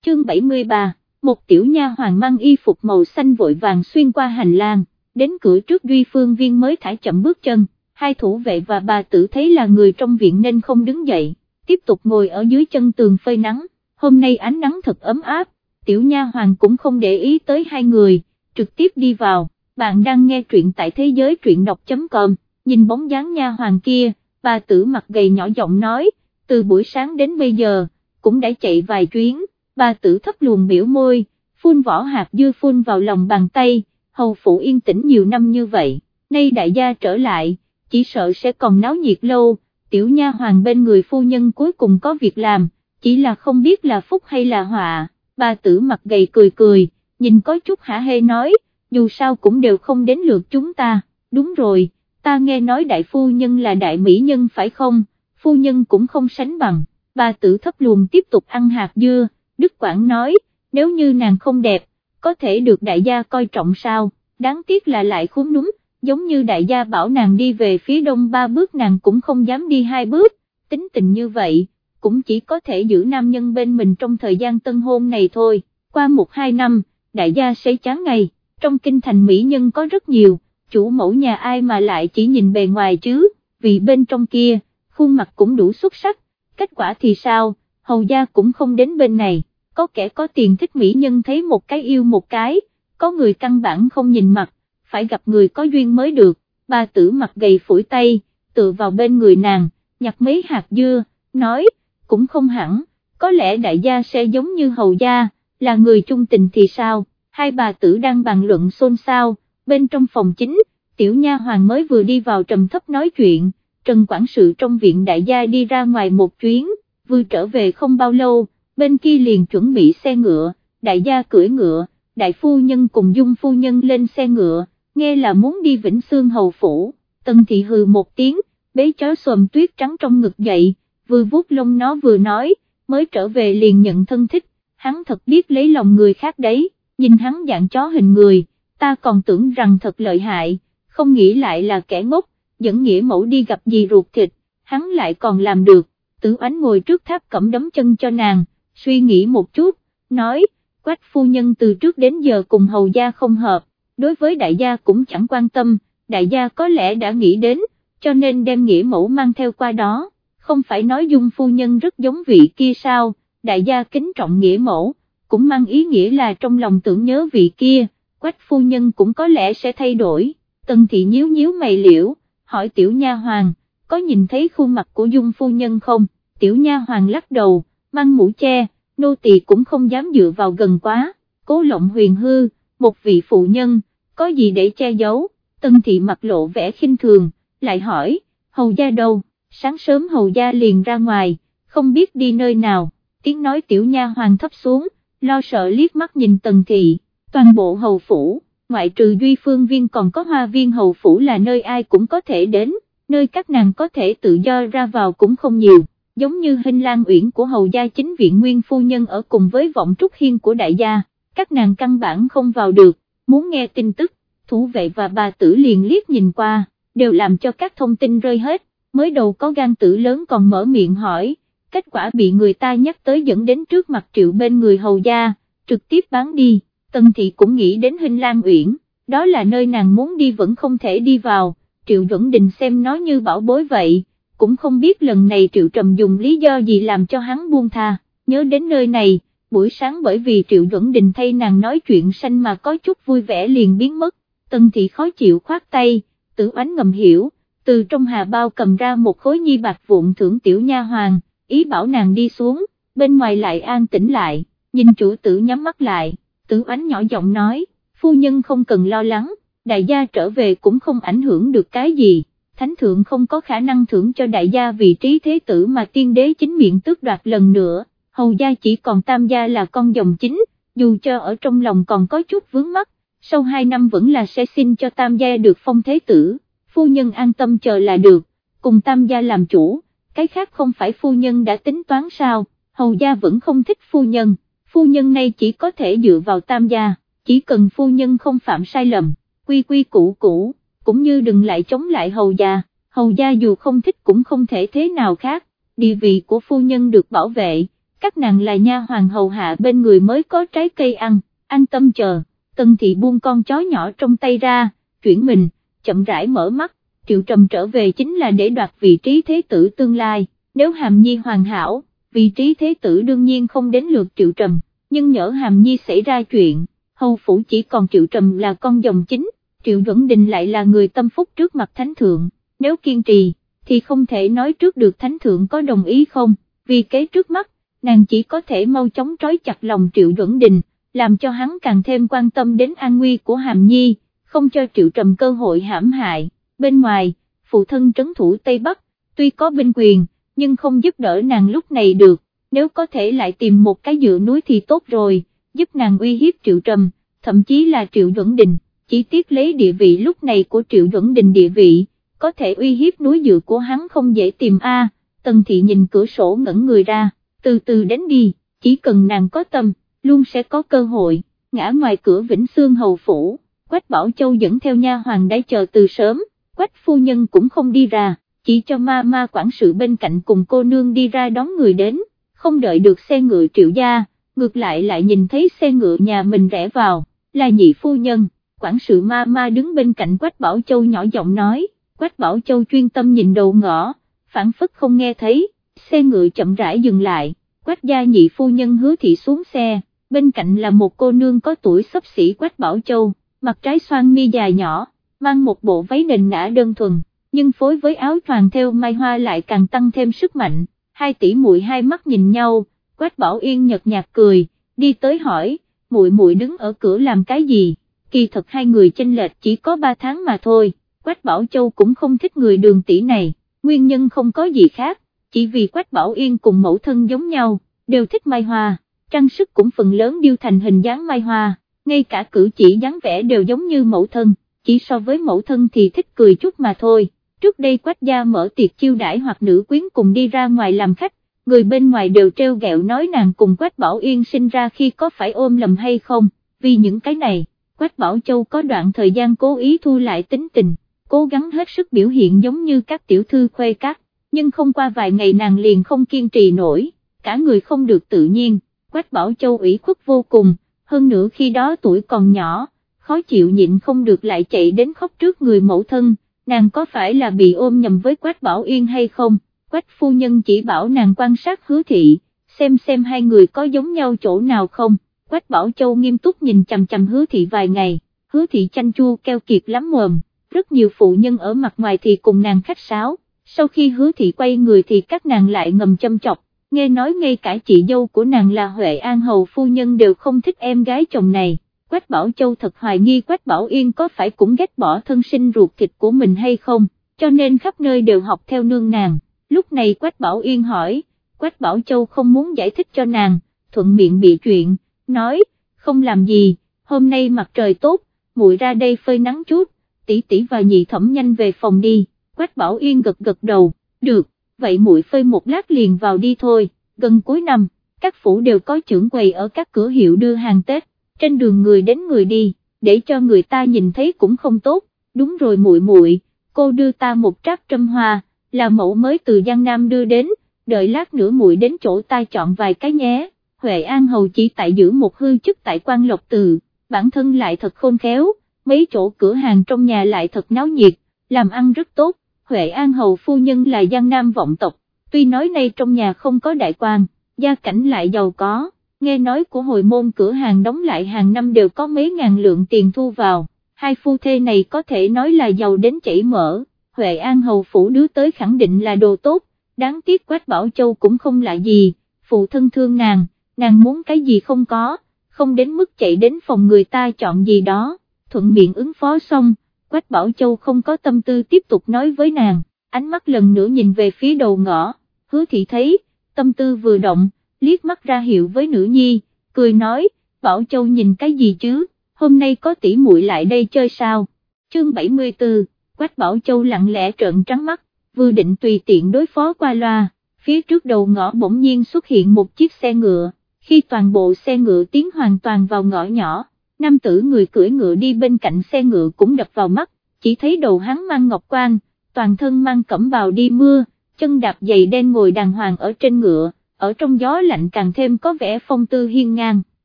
Chương 73, một tiểu nha hoàng mang y phục màu xanh vội vàng xuyên qua hành lang, đến cửa trước Duy Phương Viên mới thả chậm bước chân, hai thủ vệ và bà tử thấy là người trong viện nên không đứng dậy, tiếp tục ngồi ở dưới chân tường phơi nắng, hôm nay ánh nắng thật ấm áp, tiểu nha hoàng cũng không để ý tới hai người, trực tiếp đi vào. Bạn đang nghe truyện tại thế giới truyện đọc.com, nhìn bóng dáng nha hoàng kia, bà tử mặt gầy nhỏ giọng nói, từ buổi sáng đến bây giờ, cũng đã chạy vài chuyến, bà tử thấp luồn biểu môi, phun vỏ hạt dưa phun vào lòng bàn tay, hầu phủ yên tĩnh nhiều năm như vậy, nay đại gia trở lại, chỉ sợ sẽ còn náo nhiệt lâu, tiểu nha hoàng bên người phu nhân cuối cùng có việc làm, chỉ là không biết là phúc hay là họa, bà tử mặt gầy cười cười, nhìn có chút hả hê nói, dù sao cũng đều không đến lượt chúng ta, đúng rồi, ta nghe nói đại phu nhân là đại mỹ nhân phải không, phu nhân cũng không sánh bằng, bà tử thấp luồng tiếp tục ăn hạt dưa, Đức Quảng nói, nếu như nàng không đẹp, có thể được đại gia coi trọng sao, đáng tiếc là lại khúm núm, giống như đại gia bảo nàng đi về phía đông ba bước nàng cũng không dám đi hai bước, tính tình như vậy, cũng chỉ có thể giữ nam nhân bên mình trong thời gian tân hôn này thôi, qua một hai năm, đại gia sẽ chán ngày trong kinh thành mỹ nhân có rất nhiều, chủ mẫu nhà ai mà lại chỉ nhìn bề ngoài chứ, vì bên trong kia, khuôn mặt cũng đủ xuất sắc, kết quả thì sao, hầu gia cũng không đến bên này, có kẻ có tiền thích mỹ nhân thấy một cái yêu một cái, có người căn bản không nhìn mặt, phải gặp người có duyên mới được, bà tử mặt gầy phủi tay, tựa vào bên người nàng, nhặt mấy hạt dưa, nói, cũng không hẳn, có lẽ đại gia sẽ giống như hầu gia, là người trung tình thì sao, hai bà tử đang bàn luận xôn xao, bên trong phòng chính, tiểu nha hoàng mới vừa đi vào trầm thấp nói chuyện, Trần Quản sự trong viện đại gia đi ra ngoài một chuyến, vừa trở về không bao lâu, bên kia liền chuẩn bị xe ngựa, đại gia cưỡi ngựa, đại phu nhân cùng dung phu nhân lên xe ngựa, nghe là muốn đi Vĩnh Xương Hầu Phủ, tần thị hừ một tiếng, bế chó xồm tuyết trắng trong ngực dậy, vừa vuốt lông nó vừa nói, mới trở về liền nhận thân thích, hắn thật biết lấy lòng người khác đấy, nhìn hắn dạng chó hình người, ta còn tưởng rằng thật lợi hại, không nghĩ lại là kẻ ngốc, dẫn nghĩa mẫu đi gặp gì ruột thịt, hắn lại còn làm được, tử ánh ngồi trước tháp cẩm đấm chân cho nàng, suy nghĩ một chút, nói, quách phu nhân từ trước đến giờ cùng hầu gia không hợp, đối với đại gia cũng chẳng quan tâm, đại gia có lẽ đã nghĩ đến, cho nên đem nghĩa mẫu mang theo qua đó, không phải nói dung phu nhân rất giống vị kia sao, đại gia kính trọng nghĩa mẫu, cũng mang ý nghĩa là trong lòng tưởng nhớ vị kia, quách phu nhân cũng có lẽ sẽ thay đổi, tần thị nhíu nhíu mày liễu, hỏi tiểu nha hoàng, có nhìn thấy khuôn mặt của dung phu nhân không, tiểu nha hoàng lắc đầu, mang mũ che, nô tỳ cũng không dám dựa vào gần quá, cố lộng huyền hư, một vị phụ nhân, có gì để che giấu, tân thị mặt lộ vẻ khinh thường, lại hỏi, hầu gia đâu, sáng sớm hầu gia liền ra ngoài, không biết đi nơi nào, tiếng nói tiểu nha hoàng thấp xuống, lo sợ liếc mắt nhìn tần thị, toàn bộ hầu phủ, ngoại trừ duy phương viên còn có hoa viên hầu phủ là nơi ai cũng có thể đến, nơi các nàng có thể tự do ra vào cũng không nhiều. Giống như hình lan uyển của hầu gia chính viện nguyên phu nhân ở cùng với vọng trúc hiên của đại gia, các nàng căn bản không vào được, muốn nghe tin tức, thủ vệ và bà tử liền liếc nhìn qua, đều làm cho các thông tin rơi hết, mới đầu có gan tử lớn còn mở miệng hỏi, kết quả bị người ta nhắc tới dẫn đến trước mặt triệu bên người hầu gia, trực tiếp bán đi, Tân Thị cũng nghĩ đến hình lan uyển, đó là nơi nàng muốn đi vẫn không thể đi vào, triệu vẫn định xem nó như bảo bối vậy cũng không biết lần này Triệu Trầm dùng lý do gì làm cho hắn buông tha, nhớ đến nơi này, buổi sáng bởi vì Triệu Duẩn Đình thay nàng nói chuyện xanh mà có chút vui vẻ liền biến mất, Tân Thị khó chịu khoát tay, tử oánh ngầm hiểu, từ trong hà bao cầm ra một khối nhi bạc vụn thưởng tiểu nha hoàng, ý bảo nàng đi xuống, bên ngoài lại an tĩnh lại, nhìn chủ tử nhắm mắt lại, tử oánh nhỏ giọng nói, phu nhân không cần lo lắng, đại gia trở về cũng không ảnh hưởng được cái gì thánh thượng không có khả năng thưởng cho đại gia vị trí thế tử mà tiên đế chính miệng tước đoạt lần nữa, hầu gia chỉ còn tam gia là con dòng chính, dù cho ở trong lòng còn có chút vướng mắt, sau hai năm vẫn là sẽ xin cho tam gia được phong thế tử, phu nhân an tâm chờ là được, cùng tam gia làm chủ, cái khác không phải phu nhân đã tính toán sao, hầu gia vẫn không thích phu nhân, phu nhân này chỉ có thể dựa vào tam gia, chỉ cần phu nhân không phạm sai lầm, quy quy củ củ cũng như đừng lại chống lại hầu gia, hầu gia dù không thích cũng không thể thế nào khác, địa vị của phu nhân được bảo vệ, các nàng là nha hoàng hầu hạ bên người mới có trái cây ăn, an tâm chờ, tân thị buông con chó nhỏ trong tay ra, chuyển mình, chậm rãi mở mắt, triệu trầm trở về chính là để đoạt vị trí thế tử tương lai, nếu hàm nhi hoàn hảo, vị trí thế tử đương nhiên không đến lượt triệu trầm, nhưng nhỡ hàm nhi xảy ra chuyện, hầu phủ chỉ còn triệu trầm là con dòng chính, Triệu Duẩn Đình lại là người tâm phúc trước mặt Thánh Thượng, nếu kiên trì, thì không thể nói trước được Thánh Thượng có đồng ý không, vì kế trước mắt, nàng chỉ có thể mau chóng trói chặt lòng Triệu Duẩn Đình, làm cho hắn càng thêm quan tâm đến an nguy của Hàm Nhi, không cho Triệu Trầm cơ hội hãm hại, bên ngoài, phụ thân trấn thủ Tây Bắc, tuy có binh quyền, nhưng không giúp đỡ nàng lúc này được, nếu có thể lại tìm một cái dựa núi thì tốt rồi, giúp nàng uy hiếp Triệu Trầm, thậm chí là Triệu Duẩn Đình. Chỉ tiếc lấy địa vị lúc này của Triệu Duẩn Đình địa vị, có thể uy hiếp núi dựa của hắn không dễ tìm a. Tần Thị nhìn cửa sổ ngẩn người ra, từ từ đến đi, chỉ cần nàng có tâm, luôn sẽ có cơ hội, ngã ngoài cửa Vĩnh Xương Hầu Phủ, Quách Bảo Châu dẫn theo nha hoàng đã chờ từ sớm, Quách phu nhân cũng không đi ra, chỉ cho ma ma quản sự bên cạnh cùng cô nương đi ra đón người đến, không đợi được xe ngựa triệu gia, ngược lại lại nhìn thấy xe ngựa nhà mình rẽ vào, là nhị phu nhân. Quản sự ma ma đứng bên cạnh Quách Bảo Châu nhỏ giọng nói, Quách Bảo Châu chuyên tâm nhìn đầu ngõ, phản phất không nghe thấy, xe ngựa chậm rãi dừng lại, Quách gia nhị phu nhân hứa thị xuống xe, bên cạnh là một cô nương có tuổi xấp xỉ Quách Bảo Châu, mặt trái xoan mi dài nhỏ, mang một bộ váy nền nã đơn thuần, nhưng phối với áo choàng theo mai hoa lại càng tăng thêm sức mạnh, hai tỷ muội hai mắt nhìn nhau, Quách Bảo Yên nhật nhạt cười, đi tới hỏi, muội muội đứng ở cửa làm cái gì, kỳ thật hai người chênh lệch chỉ có ba tháng mà thôi, Quách Bảo Châu cũng không thích người đường tỷ này, nguyên nhân không có gì khác, chỉ vì Quách Bảo Yên cùng mẫu thân giống nhau, đều thích mai hoa, trang sức cũng phần lớn điêu thành hình dáng mai hoa, ngay cả cử chỉ dáng vẻ đều giống như mẫu thân, chỉ so với mẫu thân thì thích cười chút mà thôi. Trước đây Quách gia mở tiệc chiêu đãi hoặc nữ quyến cùng đi ra ngoài làm khách, người bên ngoài đều treo gẹo nói nàng cùng Quách Bảo Yên sinh ra khi có phải ôm lầm hay không, vì những cái này, Quách Bảo Châu có đoạn thời gian cố ý thu lại tính tình, cố gắng hết sức biểu hiện giống như các tiểu thư khuê các, nhưng không qua vài ngày nàng liền không kiên trì nổi, cả người không được tự nhiên, Quách Bảo Châu ủy khuất vô cùng, hơn nữa khi đó tuổi còn nhỏ, khó chịu nhịn không được lại chạy đến khóc trước người mẫu thân, nàng có phải là bị ôm nhầm với Quách Bảo Yên hay không? Quách phu nhân chỉ bảo nàng quan sát hứa thị, xem xem hai người có giống nhau chỗ nào không, Quách Bảo Châu nghiêm túc nhìn chằm chằm hứa thị vài ngày, hứa thị chanh chua keo kiệt lắm mồm, rất nhiều phụ nhân ở mặt ngoài thì cùng nàng khách sáo, sau khi hứa thị quay người thì các nàng lại ngầm châm chọc, nghe nói ngay cả chị dâu của nàng là Huệ An Hầu phu nhân đều không thích em gái chồng này. Quách Bảo Châu thật hoài nghi Quách Bảo Yên có phải cũng ghét bỏ thân sinh ruột thịt của mình hay không, cho nên khắp nơi đều học theo nương nàng lúc này Quách Bảo Yên hỏi, Quách Bảo Châu không muốn giải thích cho nàng, thuận miệng bị chuyện, nói, không làm gì, hôm nay mặt trời tốt, muội ra đây phơi nắng chút, tỷ tỷ và nhị thẩm nhanh về phòng đi, Quách Bảo Yên gật gật đầu, được, vậy muội phơi một lát liền vào đi thôi, gần cuối năm, các phủ đều có trưởng quầy ở các cửa hiệu đưa hàng Tết, trên đường người đến người đi, để cho người ta nhìn thấy cũng không tốt, đúng rồi muội muội, cô đưa ta một tráp trâm hoa là mẫu mới từ Giang Nam đưa đến, đợi lát nữa muội đến chỗ ta chọn vài cái nhé, Huệ An Hầu chỉ tại giữ một hư chức tại quan lộc từ, bản thân lại thật khôn khéo, mấy chỗ cửa hàng trong nhà lại thật náo nhiệt, làm ăn rất tốt, Huệ An Hầu phu nhân là Giang Nam vọng tộc, tuy nói nay trong nhà không có đại quan, gia cảnh lại giàu có, nghe nói của hồi môn cửa hàng đóng lại hàng năm đều có mấy ngàn lượng tiền thu vào, hai phu thê này có thể nói là giàu đến chảy mỡ. Huệ An Hầu Phủ đứa tới khẳng định là đồ tốt, đáng tiếc Quách Bảo Châu cũng không lạ gì, phụ thân thương nàng, nàng muốn cái gì không có, không đến mức chạy đến phòng người ta chọn gì đó, thuận miệng ứng phó xong, Quách Bảo Châu không có tâm tư tiếp tục nói với nàng, ánh mắt lần nữa nhìn về phía đầu ngõ, hứa thị thấy, tâm tư vừa động, liếc mắt ra hiệu với nữ nhi, cười nói, Bảo Châu nhìn cái gì chứ, hôm nay có tỷ muội lại đây chơi sao, chương 74 Quách Bảo Châu lặng lẽ trợn trắng mắt, vừa định tùy tiện đối phó qua loa, phía trước đầu ngõ bỗng nhiên xuất hiện một chiếc xe ngựa, khi toàn bộ xe ngựa tiến hoàn toàn vào ngõ nhỏ, nam tử người cưỡi ngựa đi bên cạnh xe ngựa cũng đập vào mắt, chỉ thấy đầu hắn mang ngọc quan, toàn thân mang cẩm bào đi mưa, chân đạp giày đen ngồi đàng hoàng ở trên ngựa, ở trong gió lạnh càng thêm có vẻ phong tư hiên ngang,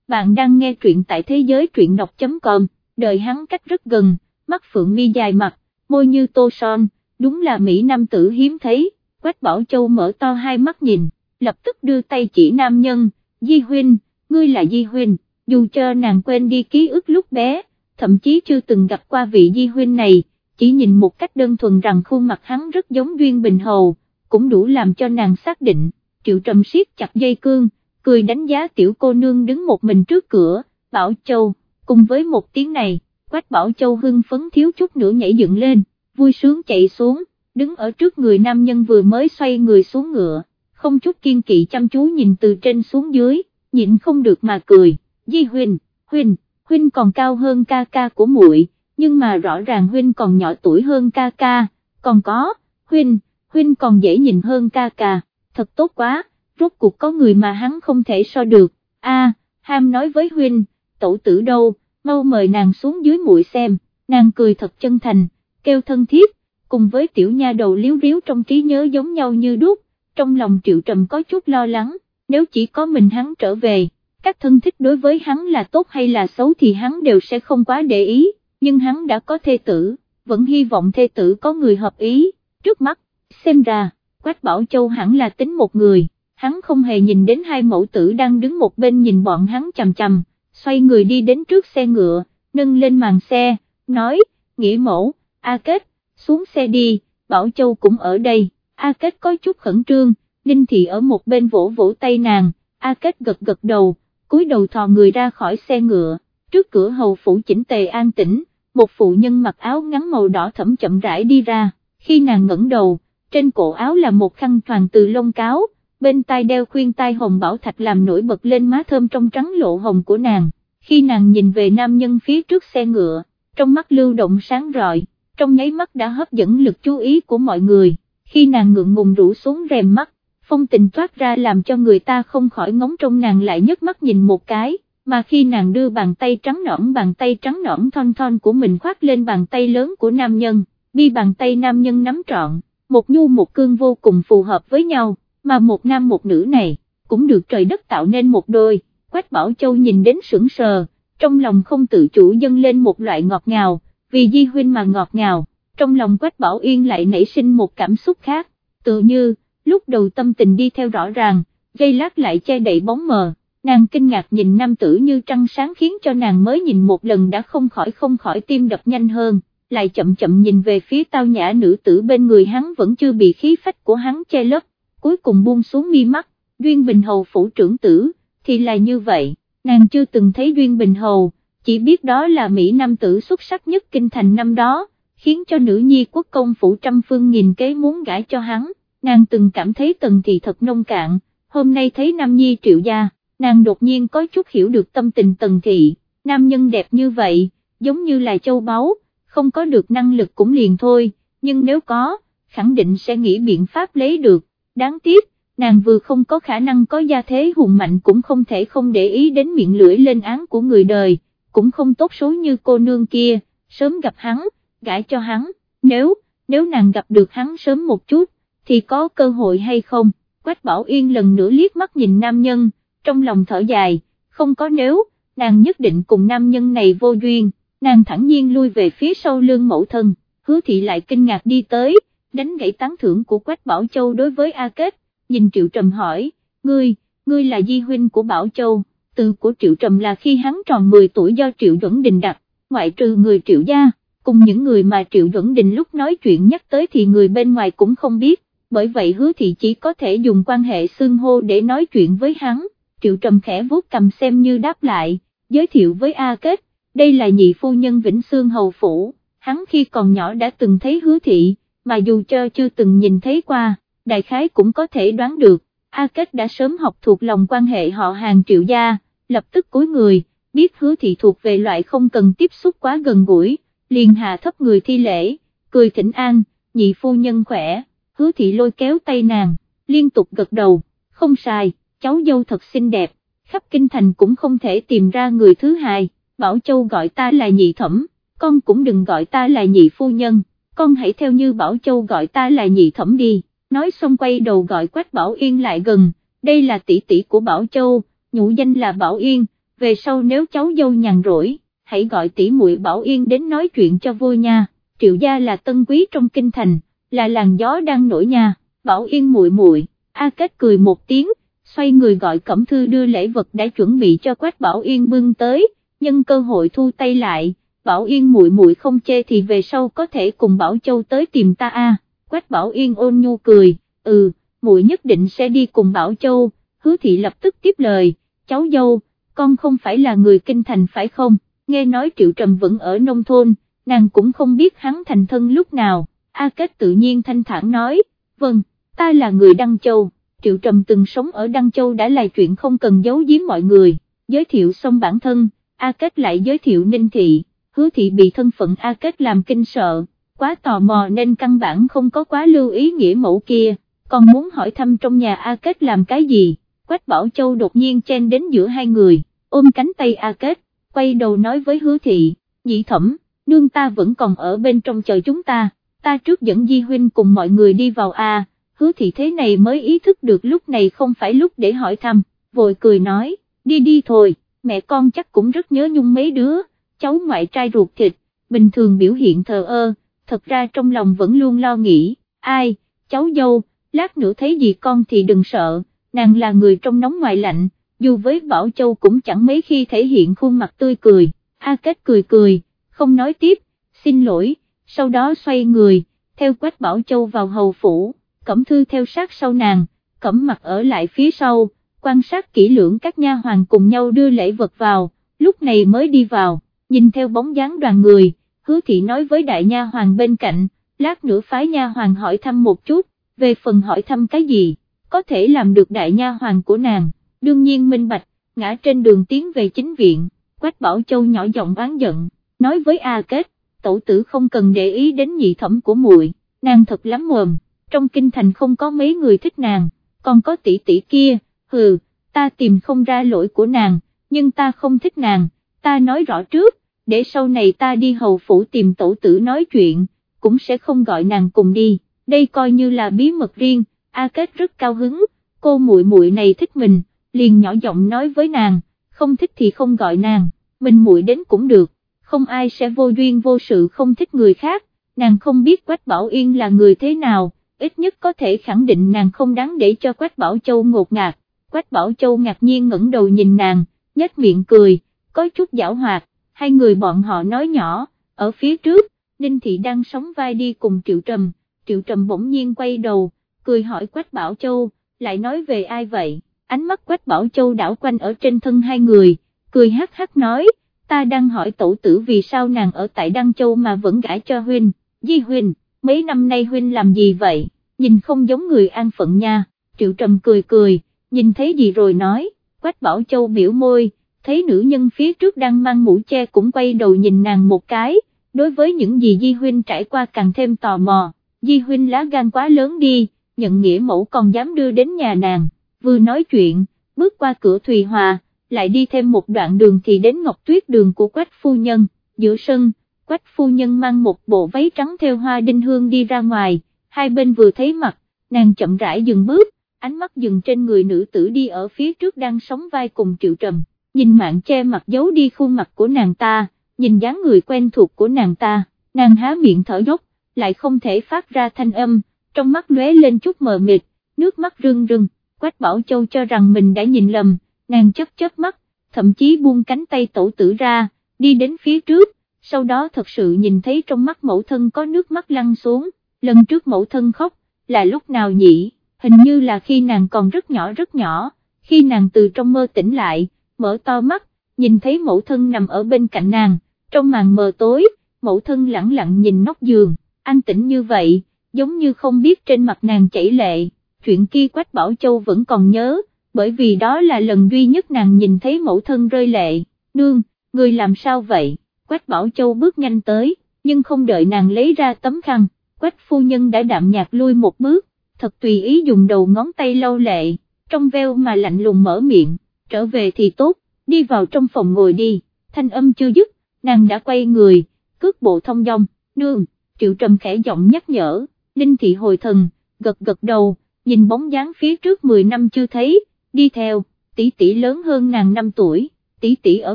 bạn đang nghe truyện tại thế giới truyện đọc.com, đời hắn cách rất gần, mắt phượng mi dài mặt môi như tô son, đúng là Mỹ Nam tử hiếm thấy, Quách Bảo Châu mở to hai mắt nhìn, lập tức đưa tay chỉ nam nhân, Di Huynh, ngươi là Di Huynh, dù cho nàng quên đi ký ức lúc bé, thậm chí chưa từng gặp qua vị Di Huynh này, chỉ nhìn một cách đơn thuần rằng khuôn mặt hắn rất giống Duyên Bình Hầu, cũng đủ làm cho nàng xác định, triệu trầm siết chặt dây cương, cười đánh giá tiểu cô nương đứng một mình trước cửa, Bảo Châu, cùng với một tiếng này Quách Bảo Châu hưng phấn thiếu chút nữa nhảy dựng lên, vui sướng chạy xuống, đứng ở trước người nam nhân vừa mới xoay người xuống ngựa, không chút kiên kỵ chăm chú nhìn từ trên xuống dưới, nhịn không được mà cười, Di Huynh, Huynh, Huynh còn cao hơn ca ca của muội, nhưng mà rõ ràng Huynh còn nhỏ tuổi hơn ca ca, còn có, Huynh, Huynh còn dễ nhìn hơn ca ca, thật tốt quá, rốt cuộc có người mà hắn không thể so được, a, ham nói với Huynh, tổ tử đâu, mau mời nàng xuống dưới muội xem, nàng cười thật chân thành, kêu thân thiết, cùng với tiểu nha đầu liếu riếu trong trí nhớ giống nhau như đúc, trong lòng triệu trầm có chút lo lắng, nếu chỉ có mình hắn trở về, các thân thích đối với hắn là tốt hay là xấu thì hắn đều sẽ không quá để ý, nhưng hắn đã có thê tử, vẫn hy vọng thê tử có người hợp ý, trước mắt, xem ra, Quách Bảo Châu hẳn là tính một người, hắn không hề nhìn đến hai mẫu tử đang đứng một bên nhìn bọn hắn chằm chằm, xoay người đi đến trước xe ngựa, nâng lên màn xe, nói, nghĩa mẫu, A Kết, xuống xe đi, Bảo Châu cũng ở đây, A Kết có chút khẩn trương, Ninh Thị ở một bên vỗ vỗ tay nàng, A Kết gật gật đầu, cúi đầu thò người ra khỏi xe ngựa, trước cửa hầu phủ chỉnh tề an tĩnh, một phụ nhân mặc áo ngắn màu đỏ thẫm chậm rãi đi ra, khi nàng ngẩng đầu, trên cổ áo là một khăn toàn từ lông cáo, bên tai đeo khuyên tai hồng bảo thạch làm nổi bật lên má thơm trong trắng lộ hồng của nàng, khi nàng nhìn về nam nhân phía trước xe ngựa, trong mắt lưu động sáng rọi, trong nháy mắt đã hấp dẫn lực chú ý của mọi người, khi nàng ngượng ngùng rủ xuống rèm mắt, phong tình toát ra làm cho người ta không khỏi ngóng trong nàng lại nhấc mắt nhìn một cái, mà khi nàng đưa bàn tay trắng nõn bàn tay trắng nõn thon thon của mình khoác lên bàn tay lớn của nam nhân, bi bàn tay nam nhân nắm trọn, một nhu một cương vô cùng phù hợp với nhau, mà một nam một nữ này, cũng được trời đất tạo nên một đôi, Quách Bảo Châu nhìn đến sững sờ, trong lòng không tự chủ dâng lên một loại ngọt ngào, vì Di Huynh mà ngọt ngào, trong lòng Quách Bảo Yên lại nảy sinh một cảm xúc khác, tự như, lúc đầu tâm tình đi theo rõ ràng, dây lát lại che đậy bóng mờ, nàng kinh ngạc nhìn nam tử như trăng sáng khiến cho nàng mới nhìn một lần đã không khỏi không khỏi tim đập nhanh hơn, lại chậm chậm nhìn về phía tao nhã nữ tử bên người hắn vẫn chưa bị khí phách của hắn che lấp, cuối cùng buông xuống mi mắt, Duyên Bình Hầu phủ trưởng tử, thì là như vậy, nàng chưa từng thấy Duyên Bình Hầu, chỉ biết đó là Mỹ Nam tử xuất sắc nhất kinh thành năm đó, khiến cho nữ nhi quốc công phủ trăm phương nghìn kế muốn gãi cho hắn, nàng từng cảm thấy tần thị thật nông cạn, hôm nay thấy Nam Nhi triệu gia, nàng đột nhiên có chút hiểu được tâm tình tần thị, nam nhân đẹp như vậy, giống như là châu báu, không có được năng lực cũng liền thôi, nhưng nếu có, khẳng định sẽ nghĩ biện pháp lấy được, đáng tiếc, nàng vừa không có khả năng có gia thế hùng mạnh cũng không thể không để ý đến miệng lưỡi lên án của người đời, cũng không tốt số như cô nương kia, sớm gặp hắn, gãi cho hắn, nếu, nếu nàng gặp được hắn sớm một chút, thì có cơ hội hay không, Quách Bảo Yên lần nữa liếc mắt nhìn nam nhân, trong lòng thở dài, không có nếu, nàng nhất định cùng nam nhân này vô duyên, nàng thẳng nhiên lui về phía sau lương mẫu thân, hứa thị lại kinh ngạc đi tới, đánh gãy tán thưởng của Quách Bảo Châu đối với A Kết, nhìn Triệu Trầm hỏi, ngươi, ngươi là di huynh của Bảo Châu, từ của Triệu Trầm là khi hắn tròn 10 tuổi do Triệu Duẩn Đình đặt, ngoại trừ người Triệu gia, cùng những người mà Triệu Duẩn Đình lúc nói chuyện nhắc tới thì người bên ngoài cũng không biết, bởi vậy hứa thị chỉ có thể dùng quan hệ xương hô để nói chuyện với hắn, Triệu Trầm khẽ vuốt cầm xem như đáp lại, giới thiệu với A Kết, đây là nhị phu nhân Vĩnh Sương Hầu Phủ, hắn khi còn nhỏ đã từng thấy hứa thị, mà dù cho chưa từng nhìn thấy qua, đại khái cũng có thể đoán được, A Kết đã sớm học thuộc lòng quan hệ họ hàng triệu gia, lập tức cúi người, biết hứa thị thuộc về loại không cần tiếp xúc quá gần gũi, liền hạ thấp người thi lễ, cười thỉnh an, nhị phu nhân khỏe, hứa thị lôi kéo tay nàng, liên tục gật đầu, không sai, cháu dâu thật xinh đẹp, khắp kinh thành cũng không thể tìm ra người thứ hai, Bảo Châu gọi ta là nhị thẩm, con cũng đừng gọi ta là nhị phu nhân, con hãy theo như Bảo Châu gọi ta là nhị thẩm đi, nói xong quay đầu gọi Quách Bảo Yên lại gần, đây là tỷ tỷ của Bảo Châu, nhũ danh là Bảo Yên, về sau nếu cháu dâu nhàn rỗi, hãy gọi tỷ muội Bảo Yên đến nói chuyện cho vui nha, triệu gia là tân quý trong kinh thành, là làn gió đang nổi nha, Bảo Yên muội muội, A Kết cười một tiếng, xoay người gọi Cẩm Thư đưa lễ vật đã chuẩn bị cho Quách Bảo Yên bưng tới, nhân cơ hội thu tay lại, Bảo Yên muội muội không chê thì về sau có thể cùng Bảo Châu tới tìm ta a. Quách Bảo Yên ôn nhu cười, ừ, muội nhất định sẽ đi cùng Bảo Châu, hứa thị lập tức tiếp lời, cháu dâu, con không phải là người kinh thành phải không, nghe nói Triệu Trầm vẫn ở nông thôn, nàng cũng không biết hắn thành thân lúc nào, A Kết tự nhiên thanh thản nói, vâng, ta là người Đăng Châu, Triệu Trầm từng sống ở Đăng Châu đã là chuyện không cần giấu giếm mọi người, giới thiệu xong bản thân, A Kết lại giới thiệu Ninh Thị, hứa thị bị thân phận A Kết làm kinh sợ, quá tò mò nên căn bản không có quá lưu ý nghĩa mẫu kia, còn muốn hỏi thăm trong nhà A Kết làm cái gì, Quách Bảo Châu đột nhiên chen đến giữa hai người, ôm cánh tay A Kết, quay đầu nói với hứa thị, nhị thẩm, nương ta vẫn còn ở bên trong chờ chúng ta, ta trước dẫn Di Huynh cùng mọi người đi vào A, hứa thị thế này mới ý thức được lúc này không phải lúc để hỏi thăm, vội cười nói, đi đi thôi, mẹ con chắc cũng rất nhớ nhung mấy đứa, cháu ngoại trai ruột thịt, bình thường biểu hiện thờ ơ, thật ra trong lòng vẫn luôn lo nghĩ, ai, cháu dâu, lát nữa thấy gì con thì đừng sợ, nàng là người trong nóng ngoài lạnh, dù với Bảo Châu cũng chẳng mấy khi thể hiện khuôn mặt tươi cười, A Kết cười cười, không nói tiếp, xin lỗi, sau đó xoay người, theo Quách Bảo Châu vào hầu phủ, Cẩm Thư theo sát sau nàng, Cẩm mặt ở lại phía sau, quan sát kỹ lưỡng các nha hoàng cùng nhau đưa lễ vật vào, lúc này mới đi vào, nhìn theo bóng dáng đoàn người, hứa thị nói với đại nha hoàng bên cạnh, lát nữa phái nha hoàng hỏi thăm một chút, về phần hỏi thăm cái gì, có thể làm được đại nha hoàng của nàng, đương nhiên minh bạch, ngã trên đường tiến về chính viện, Quách Bảo Châu nhỏ giọng oán giận, nói với A Kết, tổ tử không cần để ý đến nhị thẩm của muội, nàng thật lắm mồm, trong kinh thành không có mấy người thích nàng, còn có tỷ tỷ kia, hừ, ta tìm không ra lỗi của nàng, nhưng ta không thích nàng, ta nói rõ trước, để sau này ta đi hầu phủ tìm tổ tử nói chuyện, cũng sẽ không gọi nàng cùng đi, đây coi như là bí mật riêng, A Kết rất cao hứng, cô muội muội này thích mình, liền nhỏ giọng nói với nàng, không thích thì không gọi nàng, mình muội đến cũng được, không ai sẽ vô duyên vô sự không thích người khác, nàng không biết Quách Bảo Yên là người thế nào, ít nhất có thể khẳng định nàng không đáng để cho Quách Bảo Châu ngột ngạt, Quách Bảo Châu ngạc nhiên ngẩng đầu nhìn nàng, nhếch miệng cười, có chút giảo hoạt, hai người bọn họ nói nhỏ, ở phía trước, Ninh Thị đang sóng vai đi cùng Triệu Trầm, Triệu Trầm bỗng nhiên quay đầu, cười hỏi Quách Bảo Châu, lại nói về ai vậy, ánh mắt Quách Bảo Châu đảo quanh ở trên thân hai người, cười hát hát nói, ta đang hỏi tổ tử vì sao nàng ở tại Đăng Châu mà vẫn gãi cho Huynh, Di Huynh, mấy năm nay Huynh làm gì vậy, nhìn không giống người an phận nha, Triệu Trầm cười cười, nhìn thấy gì rồi nói, Quách Bảo Châu biểu môi, thấy nữ nhân phía trước đang mang mũ che cũng quay đầu nhìn nàng một cái, đối với những gì Di Huynh trải qua càng thêm tò mò, Di Huynh lá gan quá lớn đi, nhận nghĩa mẫu còn dám đưa đến nhà nàng, vừa nói chuyện, bước qua cửa Thùy Hòa, lại đi thêm một đoạn đường thì đến Ngọc Tuyết đường của Quách Phu Nhân, giữa sân, Quách Phu Nhân mang một bộ váy trắng theo hoa đinh hương đi ra ngoài, hai bên vừa thấy mặt, nàng chậm rãi dừng bước, ánh mắt dừng trên người nữ tử đi ở phía trước đang sóng vai cùng Triệu Trầm, nhìn mạng che mặt giấu đi khuôn mặt của nàng ta, nhìn dáng người quen thuộc của nàng ta, nàng há miệng thở dốc, lại không thể phát ra thanh âm, trong mắt lóe lên chút mờ mịt, nước mắt rưng rưng, Quách Bảo Châu cho rằng mình đã nhìn lầm, nàng chớp chớp mắt, thậm chí buông cánh tay tổ tử ra, đi đến phía trước, sau đó thật sự nhìn thấy trong mắt mẫu thân có nước mắt lăn xuống, lần trước mẫu thân khóc, là lúc nào nhỉ, hình như là khi nàng còn rất nhỏ rất nhỏ, khi nàng từ trong mơ tỉnh lại, mở to mắt, nhìn thấy mẫu thân nằm ở bên cạnh nàng, trong màn mờ tối, mẫu thân lặng lặng nhìn nóc giường, an tĩnh như vậy, giống như không biết trên mặt nàng chảy lệ, chuyện kia Quách Bảo Châu vẫn còn nhớ, bởi vì đó là lần duy nhất nàng nhìn thấy mẫu thân rơi lệ, nương, người làm sao vậy, Quách Bảo Châu bước nhanh tới, nhưng không đợi nàng lấy ra tấm khăn, Quách phu nhân đã đạm nhạt lui một bước, thật tùy ý dùng đầu ngón tay lâu lệ, trong veo mà lạnh lùng mở miệng, trở về thì tốt, đi vào trong phòng ngồi đi, thanh âm chưa dứt, nàng đã quay người, cước bộ thông dong, nương, triệu trầm khẽ giọng nhắc nhở, Ninh thị hồi thần, gật gật đầu, nhìn bóng dáng phía trước 10 năm chưa thấy, đi theo, tỷ tỷ lớn hơn nàng 5 tuổi, tỷ tỷ ở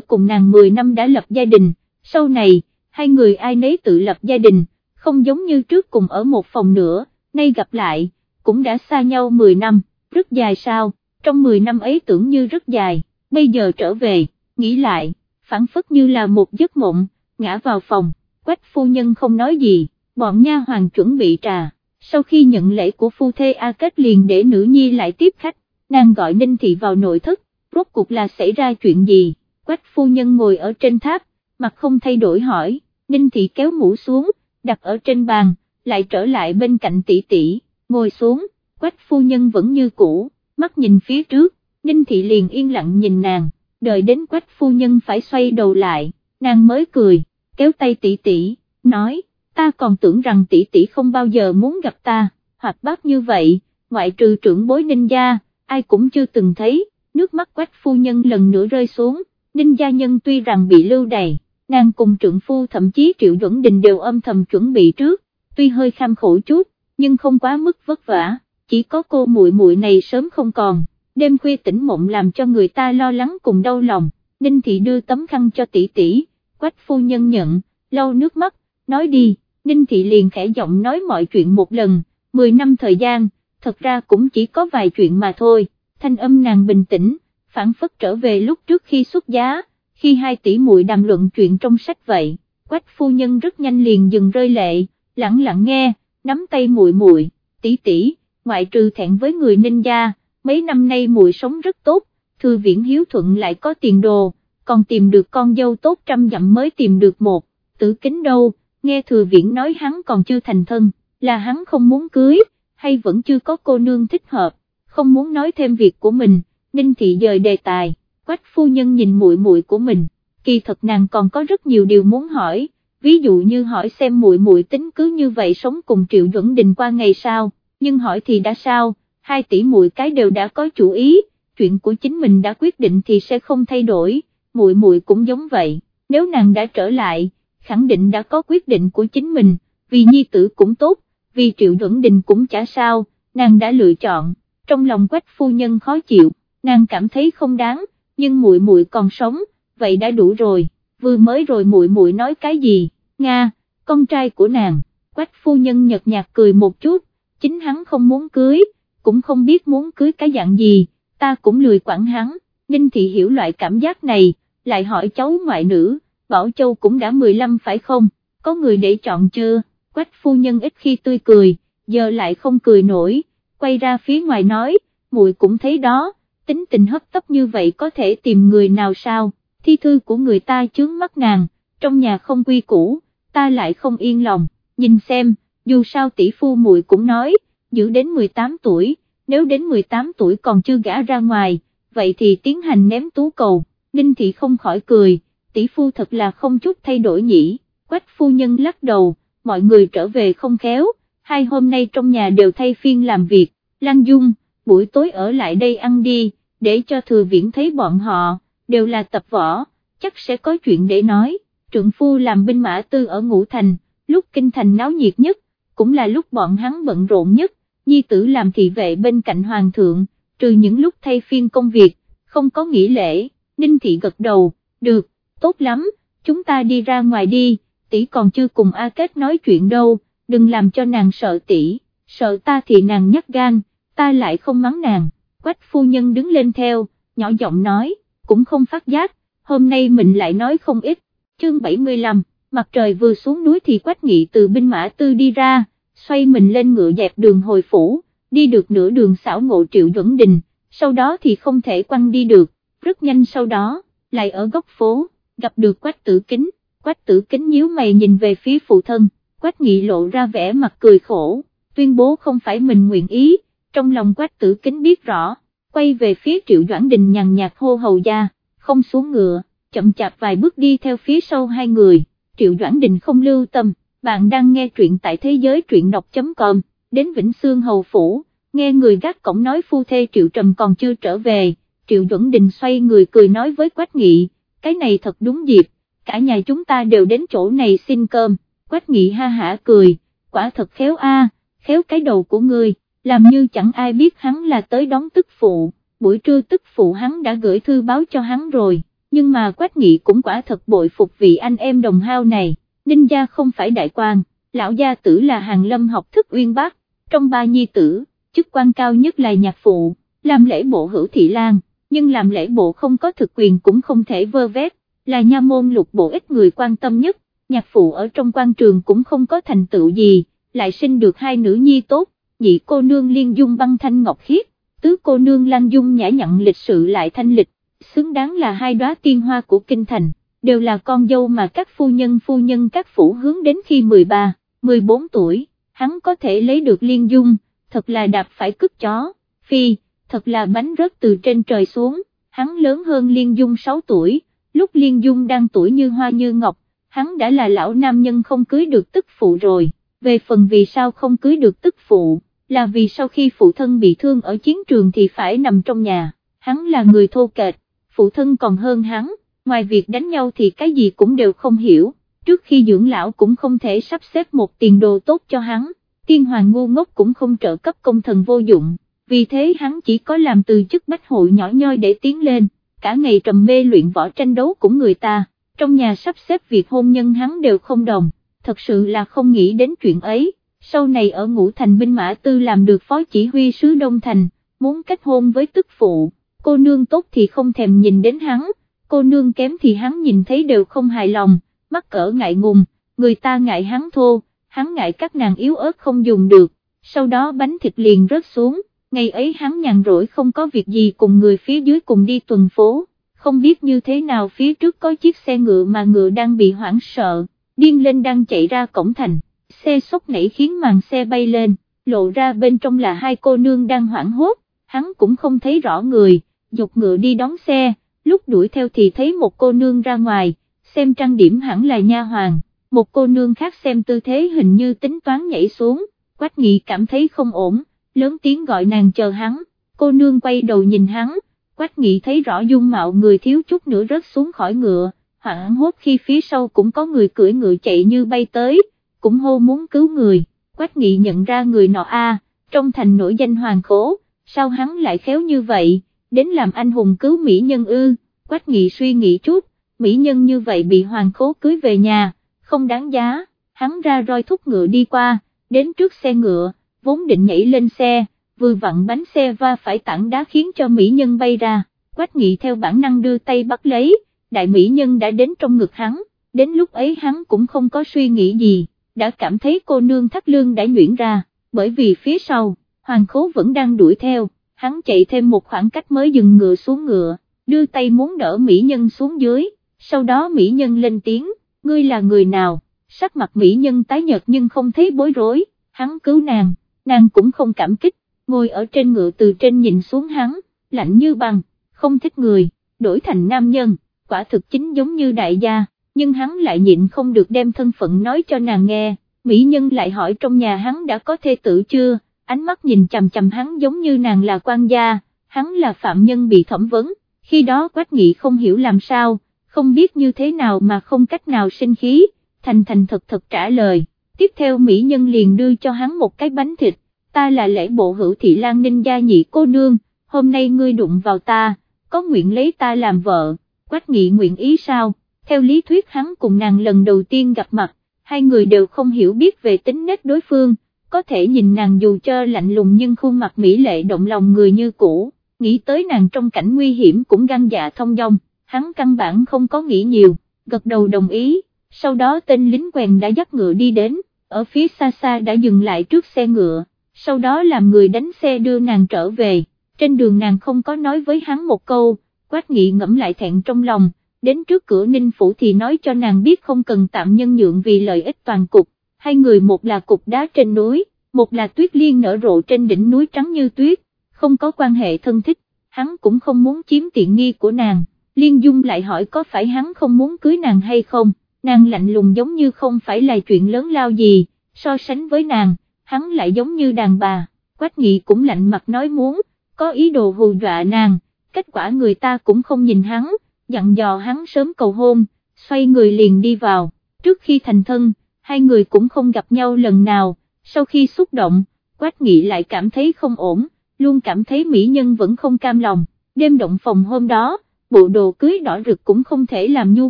cùng nàng 10 năm đã lập gia đình, sau này, hai người ai nấy tự lập gia đình, không giống như trước cùng ở một phòng nữa, nay gặp lại, cũng đã xa nhau 10 năm, rất dài sao, trong 10 năm ấy tưởng như rất dài, bây giờ trở về, nghĩ lại, phản phất như là một giấc mộng, ngã vào phòng, quách phu nhân không nói gì, bọn nha hoàng chuẩn bị trà, sau khi nhận lễ của phu thê A Kết liền để nữ nhi lại tiếp khách, nàng gọi Ninh Thị vào nội thất, rốt cuộc là xảy ra chuyện gì, quách phu nhân ngồi ở trên tháp, mặt không thay đổi hỏi, Ninh Thị kéo mũ xuống, đặt ở trên bàn, lại trở lại bên cạnh tỷ tỷ, ngồi xuống, quách phu nhân vẫn như cũ, mắt nhìn phía trước, Ninh Thị liền yên lặng nhìn nàng, đợi đến quách phu nhân phải xoay đầu lại, nàng mới cười, kéo tay tỷ tỷ, nói, ta còn tưởng rằng tỷ tỷ không bao giờ muốn gặp ta, hoặc bác như vậy, ngoại trừ trưởng bối ninh gia, ai cũng chưa từng thấy, nước mắt quách phu nhân lần nữa rơi xuống, ninh gia nhân tuy rằng bị lưu đày, nàng cùng trưởng phu thậm chí triệu duẩn đình đều âm thầm chuẩn bị trước, tuy hơi kham khổ chút, nhưng không quá mức vất vả, chỉ có cô muội muội này sớm không còn, đêm khuya tỉnh mộng làm cho người ta lo lắng cùng đau lòng, ninh thị đưa tấm khăn cho tỷ tỷ, quách phu nhân nhận, lau nước mắt, nói đi, ninh thị liền khẽ giọng nói mọi chuyện một lần, 10 năm thời gian, thật ra cũng chỉ có vài chuyện mà thôi, thanh âm nàng bình tĩnh, phản phất trở về lúc trước khi xuất giá, khi hai tỷ muội đàm luận chuyện trong sách vậy, quách phu nhân rất nhanh liền dừng rơi lệ, lặng lặng nghe, nắm tay muội muội, tỷ tỷ, ngoại trừ thẹn với người ninh gia, mấy năm nay muội sống rất tốt, thư viễn hiếu thuận lại có tiền đồ, còn tìm được con dâu tốt trăm dặm mới tìm được một, tử kính đâu, nghe thừa viễn nói hắn còn chưa thành thân, là hắn không muốn cưới, hay vẫn chưa có cô nương thích hợp, không muốn nói thêm việc của mình, Ninh Thị dời đề tài, quách phu nhân nhìn muội muội của mình, kỳ thật nàng còn có rất nhiều điều muốn hỏi, ví dụ như hỏi xem muội muội tính cứ như vậy sống cùng Triệu Duẩn Đình qua ngày sau, nhưng hỏi thì đã sao, hai tỷ muội cái đều đã có chủ ý, chuyện của chính mình đã quyết định thì sẽ không thay đổi, muội muội cũng giống vậy, nếu nàng đã trở lại, khẳng định đã có quyết định của chính mình, vì nhi tử cũng tốt, vì Triệu Duẩn Đình cũng chả sao, nàng đã lựa chọn, trong lòng quách phu nhân khó chịu, nàng cảm thấy không đáng, nhưng muội muội còn sống, vậy đã đủ rồi, vừa mới rồi muội muội nói cái gì, Nga, con trai của nàng, quách phu nhân nhật nhạt cười một chút, chính hắn không muốn cưới, cũng không biết muốn cưới cái dạng gì, ta cũng lười quản hắn, Ninh Thị hiểu loại cảm giác này, lại hỏi cháu ngoại nữ, Bảo Châu cũng đã 15 phải không, có người để chọn chưa, quách phu nhân ít khi tươi cười, giờ lại không cười nổi, quay ra phía ngoài nói, muội cũng thấy đó, tính tình hấp tấp như vậy có thể tìm người nào sao, thi thư của người ta chướng mắt ngàn, trong nhà không quy củ, ta lại không yên lòng, nhìn xem, dù sao tỷ phu muội cũng nói, giữ đến 18 tuổi, nếu đến 18 tuổi còn chưa gã ra ngoài, vậy thì tiến hành ném tú cầu, Ninh Thị không khỏi cười, tỷ phu thật là không chút thay đổi nhỉ, quách phu nhân lắc đầu, mọi người trở về không khéo, hai hôm nay trong nhà đều thay phiên làm việc, Lan Dung, buổi tối ở lại đây ăn đi, để cho thừa viễn thấy bọn họ, đều là tập võ, chắc sẽ có chuyện để nói, trượng phu làm binh mã tư ở ngũ thành, lúc kinh thành náo nhiệt nhất, cũng là lúc bọn hắn bận rộn nhất, nhi tử làm thị vệ bên cạnh hoàng thượng, trừ những lúc thay phiên công việc, không có nghỉ lễ, ninh thị gật đầu, được, tốt lắm, chúng ta đi ra ngoài đi, tỷ còn chưa cùng A Kết nói chuyện đâu, đừng làm cho nàng sợ tỷ, sợ ta thì nàng nhắc gan, ta lại không mắng nàng, quách phu nhân đứng lên theo, nhỏ giọng nói, cũng không phát giác, hôm nay mình lại nói không ít, chương 75, mặt trời vừa xuống núi thì quách nghị từ binh mã tư đi ra, xoay mình lên ngựa dẹp đường hồi phủ, đi được nửa đường xảo ngộ triệu duẩn đình, sau đó thì không thể quăng đi được, rất nhanh sau đó, lại ở góc phố, gặp được quách tử kính, quách tử kính nhíu mày nhìn về phía phụ thân, quách nghị lộ ra vẻ mặt cười khổ, tuyên bố không phải mình nguyện ý, trong lòng quách tử kính biết rõ, quay về phía triệu doãn đình nhàn nhạt hô hầu gia, không xuống ngựa, chậm chạp vài bước đi theo phía sau hai người, triệu doãn đình không lưu tâm, bạn đang nghe truyện tại thế giới truyện đọc.com, đến Vĩnh Sương Hầu Phủ, nghe người gác cổng nói phu thê triệu trầm còn chưa trở về, triệu doãn đình xoay người cười nói với quách nghị, cái này thật đúng dịp, cả nhà chúng ta đều đến chỗ này xin cơm, quách nghị ha hả cười, quả thật khéo a, khéo cái đầu của ngươi, làm như chẳng ai biết hắn là tới đón tức phụ, buổi trưa tức phụ hắn đã gửi thư báo cho hắn rồi, nhưng mà quách nghị cũng quả thật bội phục vị anh em đồng hao này, ninh gia không phải đại quan, lão gia tử là hàng lâm học thức uyên bác, trong ba nhi tử, chức quan cao nhất là nhạc phụ, làm lễ bộ hữu thị lan, nhưng làm lễ bộ không có thực quyền cũng không thể vơ vét, là nha môn lục bộ ít người quan tâm nhất, nhạc phụ ở trong quan trường cũng không có thành tựu gì, lại sinh được hai nữ nhi tốt, nhị cô nương liên dung băng thanh ngọc khiết, tứ cô nương lan dung nhã nhặn lịch sự lại thanh lịch, xứng đáng là hai đóa tiên hoa của kinh thành, đều là con dâu mà các phu nhân phu nhân các phủ hướng đến khi 13, 14 tuổi, hắn có thể lấy được liên dung, thật là đạp phải cướp chó, phi, thật là bánh rớt từ trên trời xuống, hắn lớn hơn liên dung 6 tuổi, lúc liên dung đang tuổi như hoa như ngọc, hắn đã là lão nam nhân không cưới được tức phụ rồi, về phần vì sao không cưới được tức phụ, là vì sau khi phụ thân bị thương ở chiến trường thì phải nằm trong nhà, hắn là người thô kệch, phụ thân còn hơn hắn, ngoài việc đánh nhau thì cái gì cũng đều không hiểu, trước khi dưỡng lão cũng không thể sắp xếp một tiền đồ tốt cho hắn, tiên hoàng ngu ngốc cũng không trợ cấp công thần vô dụng, vì thế hắn chỉ có làm từ chức bách hội nhỏ nhoi để tiến lên, cả ngày trầm mê luyện võ tranh đấu cũng người ta, trong nhà sắp xếp việc hôn nhân hắn đều không đồng, thật sự là không nghĩ đến chuyện ấy, sau này ở ngũ thành binh mã tư làm được phó chỉ huy sứ Đông Thành, muốn kết hôn với tức phụ cô nương tốt thì không thèm nhìn đến hắn, cô nương kém thì hắn nhìn thấy đều không hài lòng, mắc cỡ ngại ngùng, người ta ngại hắn thô, hắn ngại các nàng yếu ớt không dùng được, sau đó bánh thịt liền rớt xuống, ngày ấy hắn nhàn rỗi không có việc gì cùng người phía dưới cùng đi tuần phố, không biết như thế nào phía trước có chiếc xe ngựa mà ngựa đang bị hoảng sợ, điên lên đang chạy ra cổng thành, xe sốc nảy khiến màn xe bay lên, lộ ra bên trong là hai cô nương đang hoảng hốt, hắn cũng không thấy rõ người, dục ngựa đi đón xe, lúc đuổi theo thì thấy một cô nương ra ngoài, xem trang điểm hẳn là nha hoàng, một cô nương khác xem tư thế hình như tính toán nhảy xuống, quách nghị cảm thấy không ổn, lớn tiếng gọi nàng chờ hắn, cô nương quay đầu nhìn hắn, quách nghị thấy rõ dung mạo người thiếu chút nữa rớt xuống khỏi ngựa, hoảng hốt khi phía sau cũng có người cưỡi ngựa chạy như bay tới, cũng hô muốn cứu người, quách nghị nhận ra người nọ a, trong thành nổi danh hoàng khố, sao hắn lại khéo như vậy, đến làm anh hùng cứu mỹ nhân ư, quách nghị suy nghĩ chút, mỹ nhân như vậy bị hoàng khố cưới về nhà, không đáng giá, hắn ra roi thúc ngựa đi qua, đến trước xe ngựa, vốn định nhảy lên xe, vừa vặn bánh xe va phải tảng đá khiến cho mỹ nhân bay ra, quách nghị theo bản năng đưa tay bắt lấy, đại mỹ nhân đã đến trong ngực hắn, đến lúc ấy hắn cũng không có suy nghĩ gì, đã cảm thấy cô nương thắt lương đã nhuyễn ra, bởi vì phía sau, hoàng khố vẫn đang đuổi theo, hắn chạy thêm một khoảng cách mới dừng ngựa xuống ngựa, đưa tay muốn đỡ mỹ nhân xuống dưới, sau đó mỹ nhân lên tiếng, ngươi là người nào, sắc mặt mỹ nhân tái nhợt nhưng không thấy bối rối, hắn cứu nàng, nàng cũng không cảm kích, ngồi ở trên ngựa từ trên nhìn xuống hắn, lạnh như băng, không thích người, đổi thành nam nhân, quả thực chính giống như đại gia, nhưng hắn lại nhịn không được đem thân phận nói cho nàng nghe, mỹ nhân lại hỏi trong nhà hắn đã có thê tử chưa, ánh mắt nhìn chằm chằm hắn giống như nàng là quan gia, hắn là phạm nhân bị thẩm vấn, khi đó quách nghị không hiểu làm sao, không biết như thế nào mà không cách nào sinh khí, thành thành thật thật trả lời, tiếp theo mỹ nhân liền đưa cho hắn một cái bánh thịt, ta là lễ bộ hữu thị lan ninh gia nhị cô nương, hôm nay ngươi đụng vào ta, có nguyện lấy ta làm vợ, quách nghị nguyện ý sao, theo lý thuyết hắn cùng nàng lần đầu tiên gặp mặt, hai người đều không hiểu biết về tính nết đối phương, có thể nhìn nàng dù cho lạnh lùng nhưng khuôn mặt mỹ lệ động lòng người như cũ, nghĩ tới nàng trong cảnh nguy hiểm cũng gan dạ thông dong, hắn căn bản không có nghĩ nhiều, gật đầu đồng ý, sau đó tên lính quèn đã dắt ngựa đi đến, ở phía xa xa đã dừng lại trước xe ngựa, sau đó làm người đánh xe đưa nàng trở về, trên đường nàng không có nói với hắn một câu, quát nghị ngẫm lại thẹn trong lòng, đến trước cửa ninh phủ thì nói cho nàng biết không cần tạm nhân nhượng vì lợi ích toàn cục, hai người một là cục đá trên núi, một là tuyết liên nở rộ trên đỉnh núi trắng như tuyết, không có quan hệ thân thích, hắn cũng không muốn chiếm tiện nghi của nàng, liên dung lại hỏi có phải hắn không muốn cưới nàng hay không, nàng lạnh lùng giống như không phải là chuyện lớn lao gì, so sánh với nàng, hắn lại giống như đàn bà, quách nghị cũng lạnh mặt nói muốn, có ý đồ hù dọa nàng, kết quả người ta cũng không nhìn hắn, dặn dò hắn sớm cầu hôn, xoay người liền đi vào, trước khi thành thân, hai người cũng không gặp nhau lần nào, sau khi xúc động, Quách Nghị lại cảm thấy không ổn, luôn cảm thấy mỹ nhân vẫn không cam lòng, đêm động phòng hôm đó, bộ đồ cưới đỏ rực cũng không thể làm nhu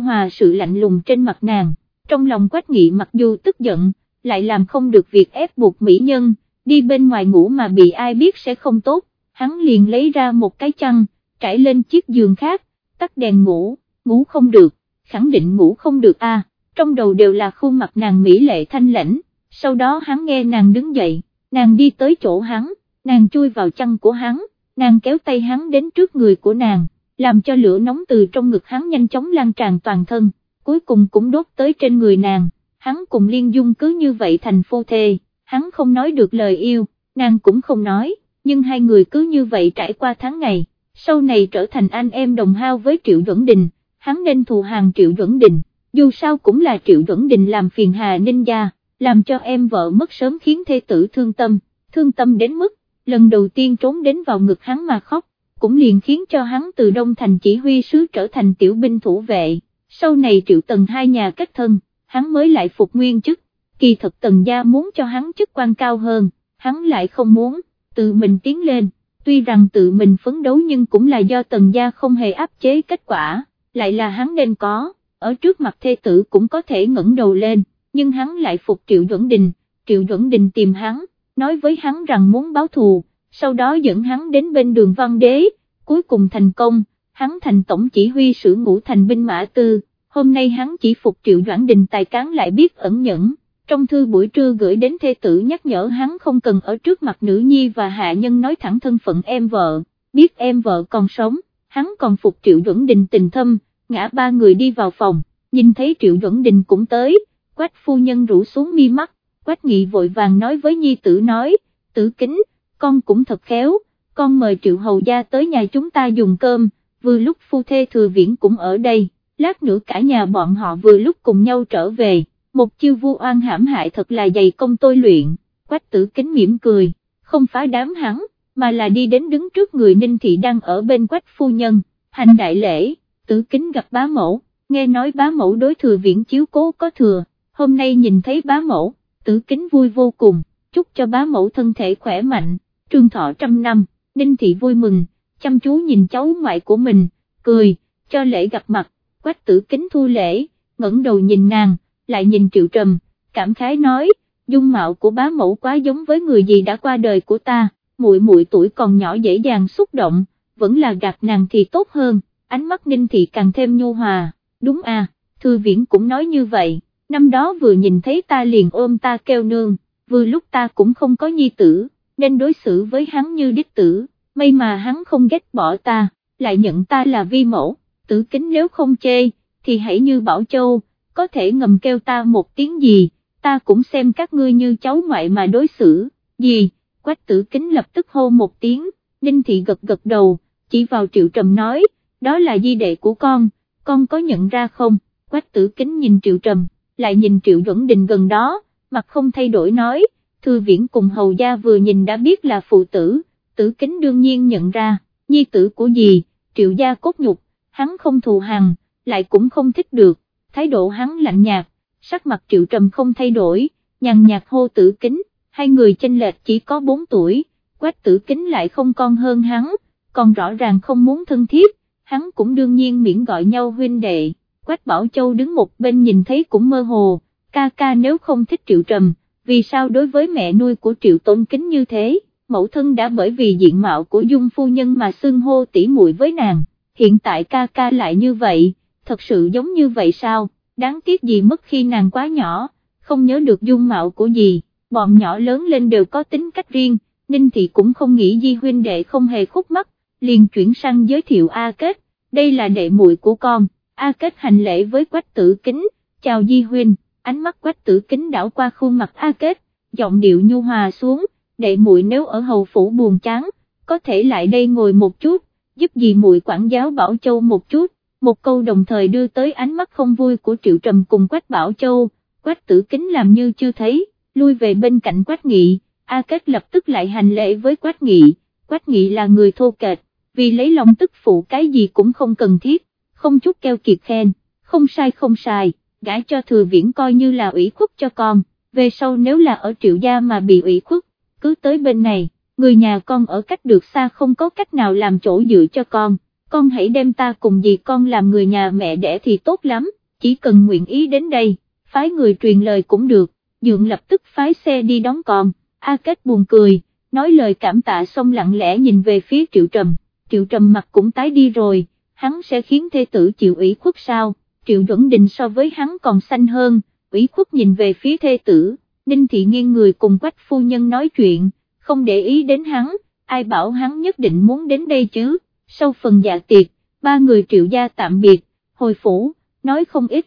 hòa sự lạnh lùng trên mặt nàng, trong lòng Quách Nghị mặc dù tức giận, lại làm không được việc ép buộc mỹ nhân, đi bên ngoài ngủ mà bị ai biết sẽ không tốt, hắn liền lấy ra một cái chăn, trải lên chiếc giường khác, tắt đèn ngủ, ngủ không được, khẳng định ngủ không được a. trong đầu đều là khuôn mặt nàng mỹ lệ thanh lãnh, sau đó hắn nghe nàng đứng dậy, nàng đi tới chỗ hắn, nàng chui vào chăn của hắn, nàng kéo tay hắn đến trước người của nàng, làm cho lửa nóng từ trong ngực hắn nhanh chóng lan tràn toàn thân, cuối cùng cũng đốt tới trên người nàng, hắn cùng liên dung cứ như vậy thành phu thê, hắn không nói được lời yêu, nàng cũng không nói, nhưng hai người cứ như vậy trải qua tháng ngày sau này trở thành anh em đồng hao với Triệu Duẩn Đình, hắn nên thù hàng Triệu Duẩn Đình, dù sao cũng là Triệu Duẩn Đình làm phiền Hà Ninh gia, làm cho em vợ mất sớm khiến thê tử thương tâm, thương tâm đến mức, lần đầu tiên trốn đến vào ngực hắn mà khóc, cũng liền khiến cho hắn từ Đông Thành chỉ huy sứ trở thành tiểu binh thủ vệ, sau này Triệu Tần hai nhà kết thân, hắn mới lại phục nguyên chức, kỳ thật Tần gia muốn cho hắn chức quan cao hơn, hắn lại không muốn, tự mình tiến lên. Tuy rằng tự mình phấn đấu nhưng cũng là do tần gia không hề áp chế kết quả, lại là hắn nên có, ở trước mặt thê tử cũng có thể ngẩng đầu lên, nhưng hắn lại phục Triệu Duẩn Đình, Triệu Duẩn Đình tìm hắn, nói với hắn rằng muốn báo thù, sau đó dẫn hắn đến bên đường văn đế, cuối cùng thành công, hắn thành tổng chỉ huy sử ngũ thành binh mã tư, hôm nay hắn chỉ phục Triệu Doãn Đình tài cán lại biết ẩn nhẫn, trong thư buổi trưa gửi đến thê tử nhắc nhở hắn không cần ở trước mặt nữ nhi và hạ nhân nói thẳng thân phận em vợ, biết em vợ còn sống, hắn còn phục Triệu Duẩn Đình tình thâm, ngã ba người đi vào phòng, nhìn thấy Triệu Duẩn Đình cũng tới, quách phu nhân rủ xuống mi mắt, quách nghị vội vàng nói với nhi tử nói, tử kính, con cũng thật khéo, con mời Triệu Hầu Gia tới nhà chúng ta dùng cơm, vừa lúc phu thê thừa viễn cũng ở đây, lát nữa cả nhà bọn họ vừa lúc cùng nhau trở về một chiêu vu oan hãm hại thật là dày công tôi luyện, quách tử kính mỉm cười, không phá đám hắn, mà là đi đến đứng trước người ninh thị đang ở bên quách phu nhân, hành đại lễ, tử kính gặp bá mẫu, nghe nói bá mẫu đối thừa viễn chiếu cố có thừa, hôm nay nhìn thấy bá mẫu, tử kính vui vô cùng, chúc cho bá mẫu thân thể khỏe mạnh, trương thọ trăm năm, ninh thị vui mừng, chăm chú nhìn cháu ngoại của mình, cười, cho lễ gặp mặt, quách tử kính thu lễ, ngẩng đầu nhìn nàng, lại nhìn Triệu Trầm, cảm khái nói, dung mạo của bá mẫu quá giống với người gì đã qua đời của ta, muội muội tuổi còn nhỏ dễ dàng xúc động, vẫn là gạt nàng thì tốt hơn, ánh mắt ninh thị càng thêm nhu hòa, đúng à, thư viễn cũng nói như vậy, năm đó vừa nhìn thấy ta liền ôm ta kêu nương, vừa lúc ta cũng không có nhi tử, nên đối xử với hắn như đích tử, may mà hắn không ghét bỏ ta, lại nhận ta là vi mẫu, tử kính nếu không chê, thì hãy như Bảo Châu, có thể ngầm kêu ta một tiếng gì, ta cũng xem các ngươi như cháu ngoại mà đối xử, gì, quách tử kính lập tức hô một tiếng, ninh thị gật gật đầu, chỉ vào triệu trầm nói, đó là di đệ của con, con có nhận ra không, quách tử kính nhìn triệu trầm, lại nhìn triệu duẩn đình gần đó, mặt không thay đổi nói, thư viễn cùng hầu gia vừa nhìn đã biết là phụ tử, tử kính đương nhiên nhận ra, nhi tử của gì, triệu gia cốt nhục, hắn không thù hằn, lại cũng không thích được, thái độ hắn lạnh nhạt, sắc mặt triệu trầm không thay đổi, nhàn nhạt hô tử kính, hai người chênh lệch chỉ có 4 tuổi, quách tử kính lại không con hơn hắn, còn rõ ràng không muốn thân thiết, hắn cũng đương nhiên miễn gọi nhau huynh đệ, quách bảo châu đứng một bên nhìn thấy cũng mơ hồ, ca ca nếu không thích triệu trầm, vì sao đối với mẹ nuôi của triệu tôn kính như thế, mẫu thân đã bởi vì diện mạo của dung phu nhân mà xưng hô tỉ muội với nàng, hiện tại ca ca lại như vậy thật sự giống như vậy sao, đáng tiếc gì mất khi nàng quá nhỏ, không nhớ được dung mạo của gì, bọn nhỏ lớn lên đều có tính cách riêng, Ninh Thị cũng không nghĩ Di huynh đệ không hề khúc mắc, liền chuyển sang giới thiệu A Kết, đây là đệ muội của con, A Kết hành lễ với quách tử kính, chào Di huynh, ánh mắt quách tử kính đảo qua khuôn mặt A Kết, giọng điệu nhu hòa xuống, đệ muội nếu ở hầu phủ buồn chán, có thể lại đây ngồi một chút, giúp dì muội quản giáo Bảo Châu một chút, một câu đồng thời đưa tới ánh mắt không vui của Triệu Trầm cùng Quách Bảo Châu, Quách Tử Kính làm như chưa thấy, lui về bên cạnh Quách Nghị, A Kết lập tức lại hành lễ với Quách Nghị, Quách Nghị là người thô kệch, vì lấy lòng tức phụ cái gì cũng không cần thiết, không chút keo kiệt khen, không sai không sai, gãi cho thừa viễn coi như là ủy khuất cho con, về sau nếu là ở triệu gia mà bị ủy khuất, cứ tới bên này, người nhà con ở cách được xa không có cách nào làm chỗ dựa cho con con hãy đem ta cùng dì con làm người nhà mẹ đẻ thì tốt lắm, chỉ cần nguyện ý đến đây, phái người truyền lời cũng được, dượng lập tức phái xe đi đón con, A Kết buồn cười, nói lời cảm tạ xong lặng lẽ nhìn về phía Triệu Trầm, Triệu Trầm mặt cũng tái đi rồi, hắn sẽ khiến thê tử chịu ủy khuất sao, Triệu Duẩn Định so với hắn còn xanh hơn, ủy khuất nhìn về phía thê tử, Ninh Thị nghiêng người cùng quách phu nhân nói chuyện, không để ý đến hắn, ai bảo hắn nhất định muốn đến đây chứ sau phần dạ tiệc, ba người triệu gia tạm biệt, hồi phủ, nói không ít,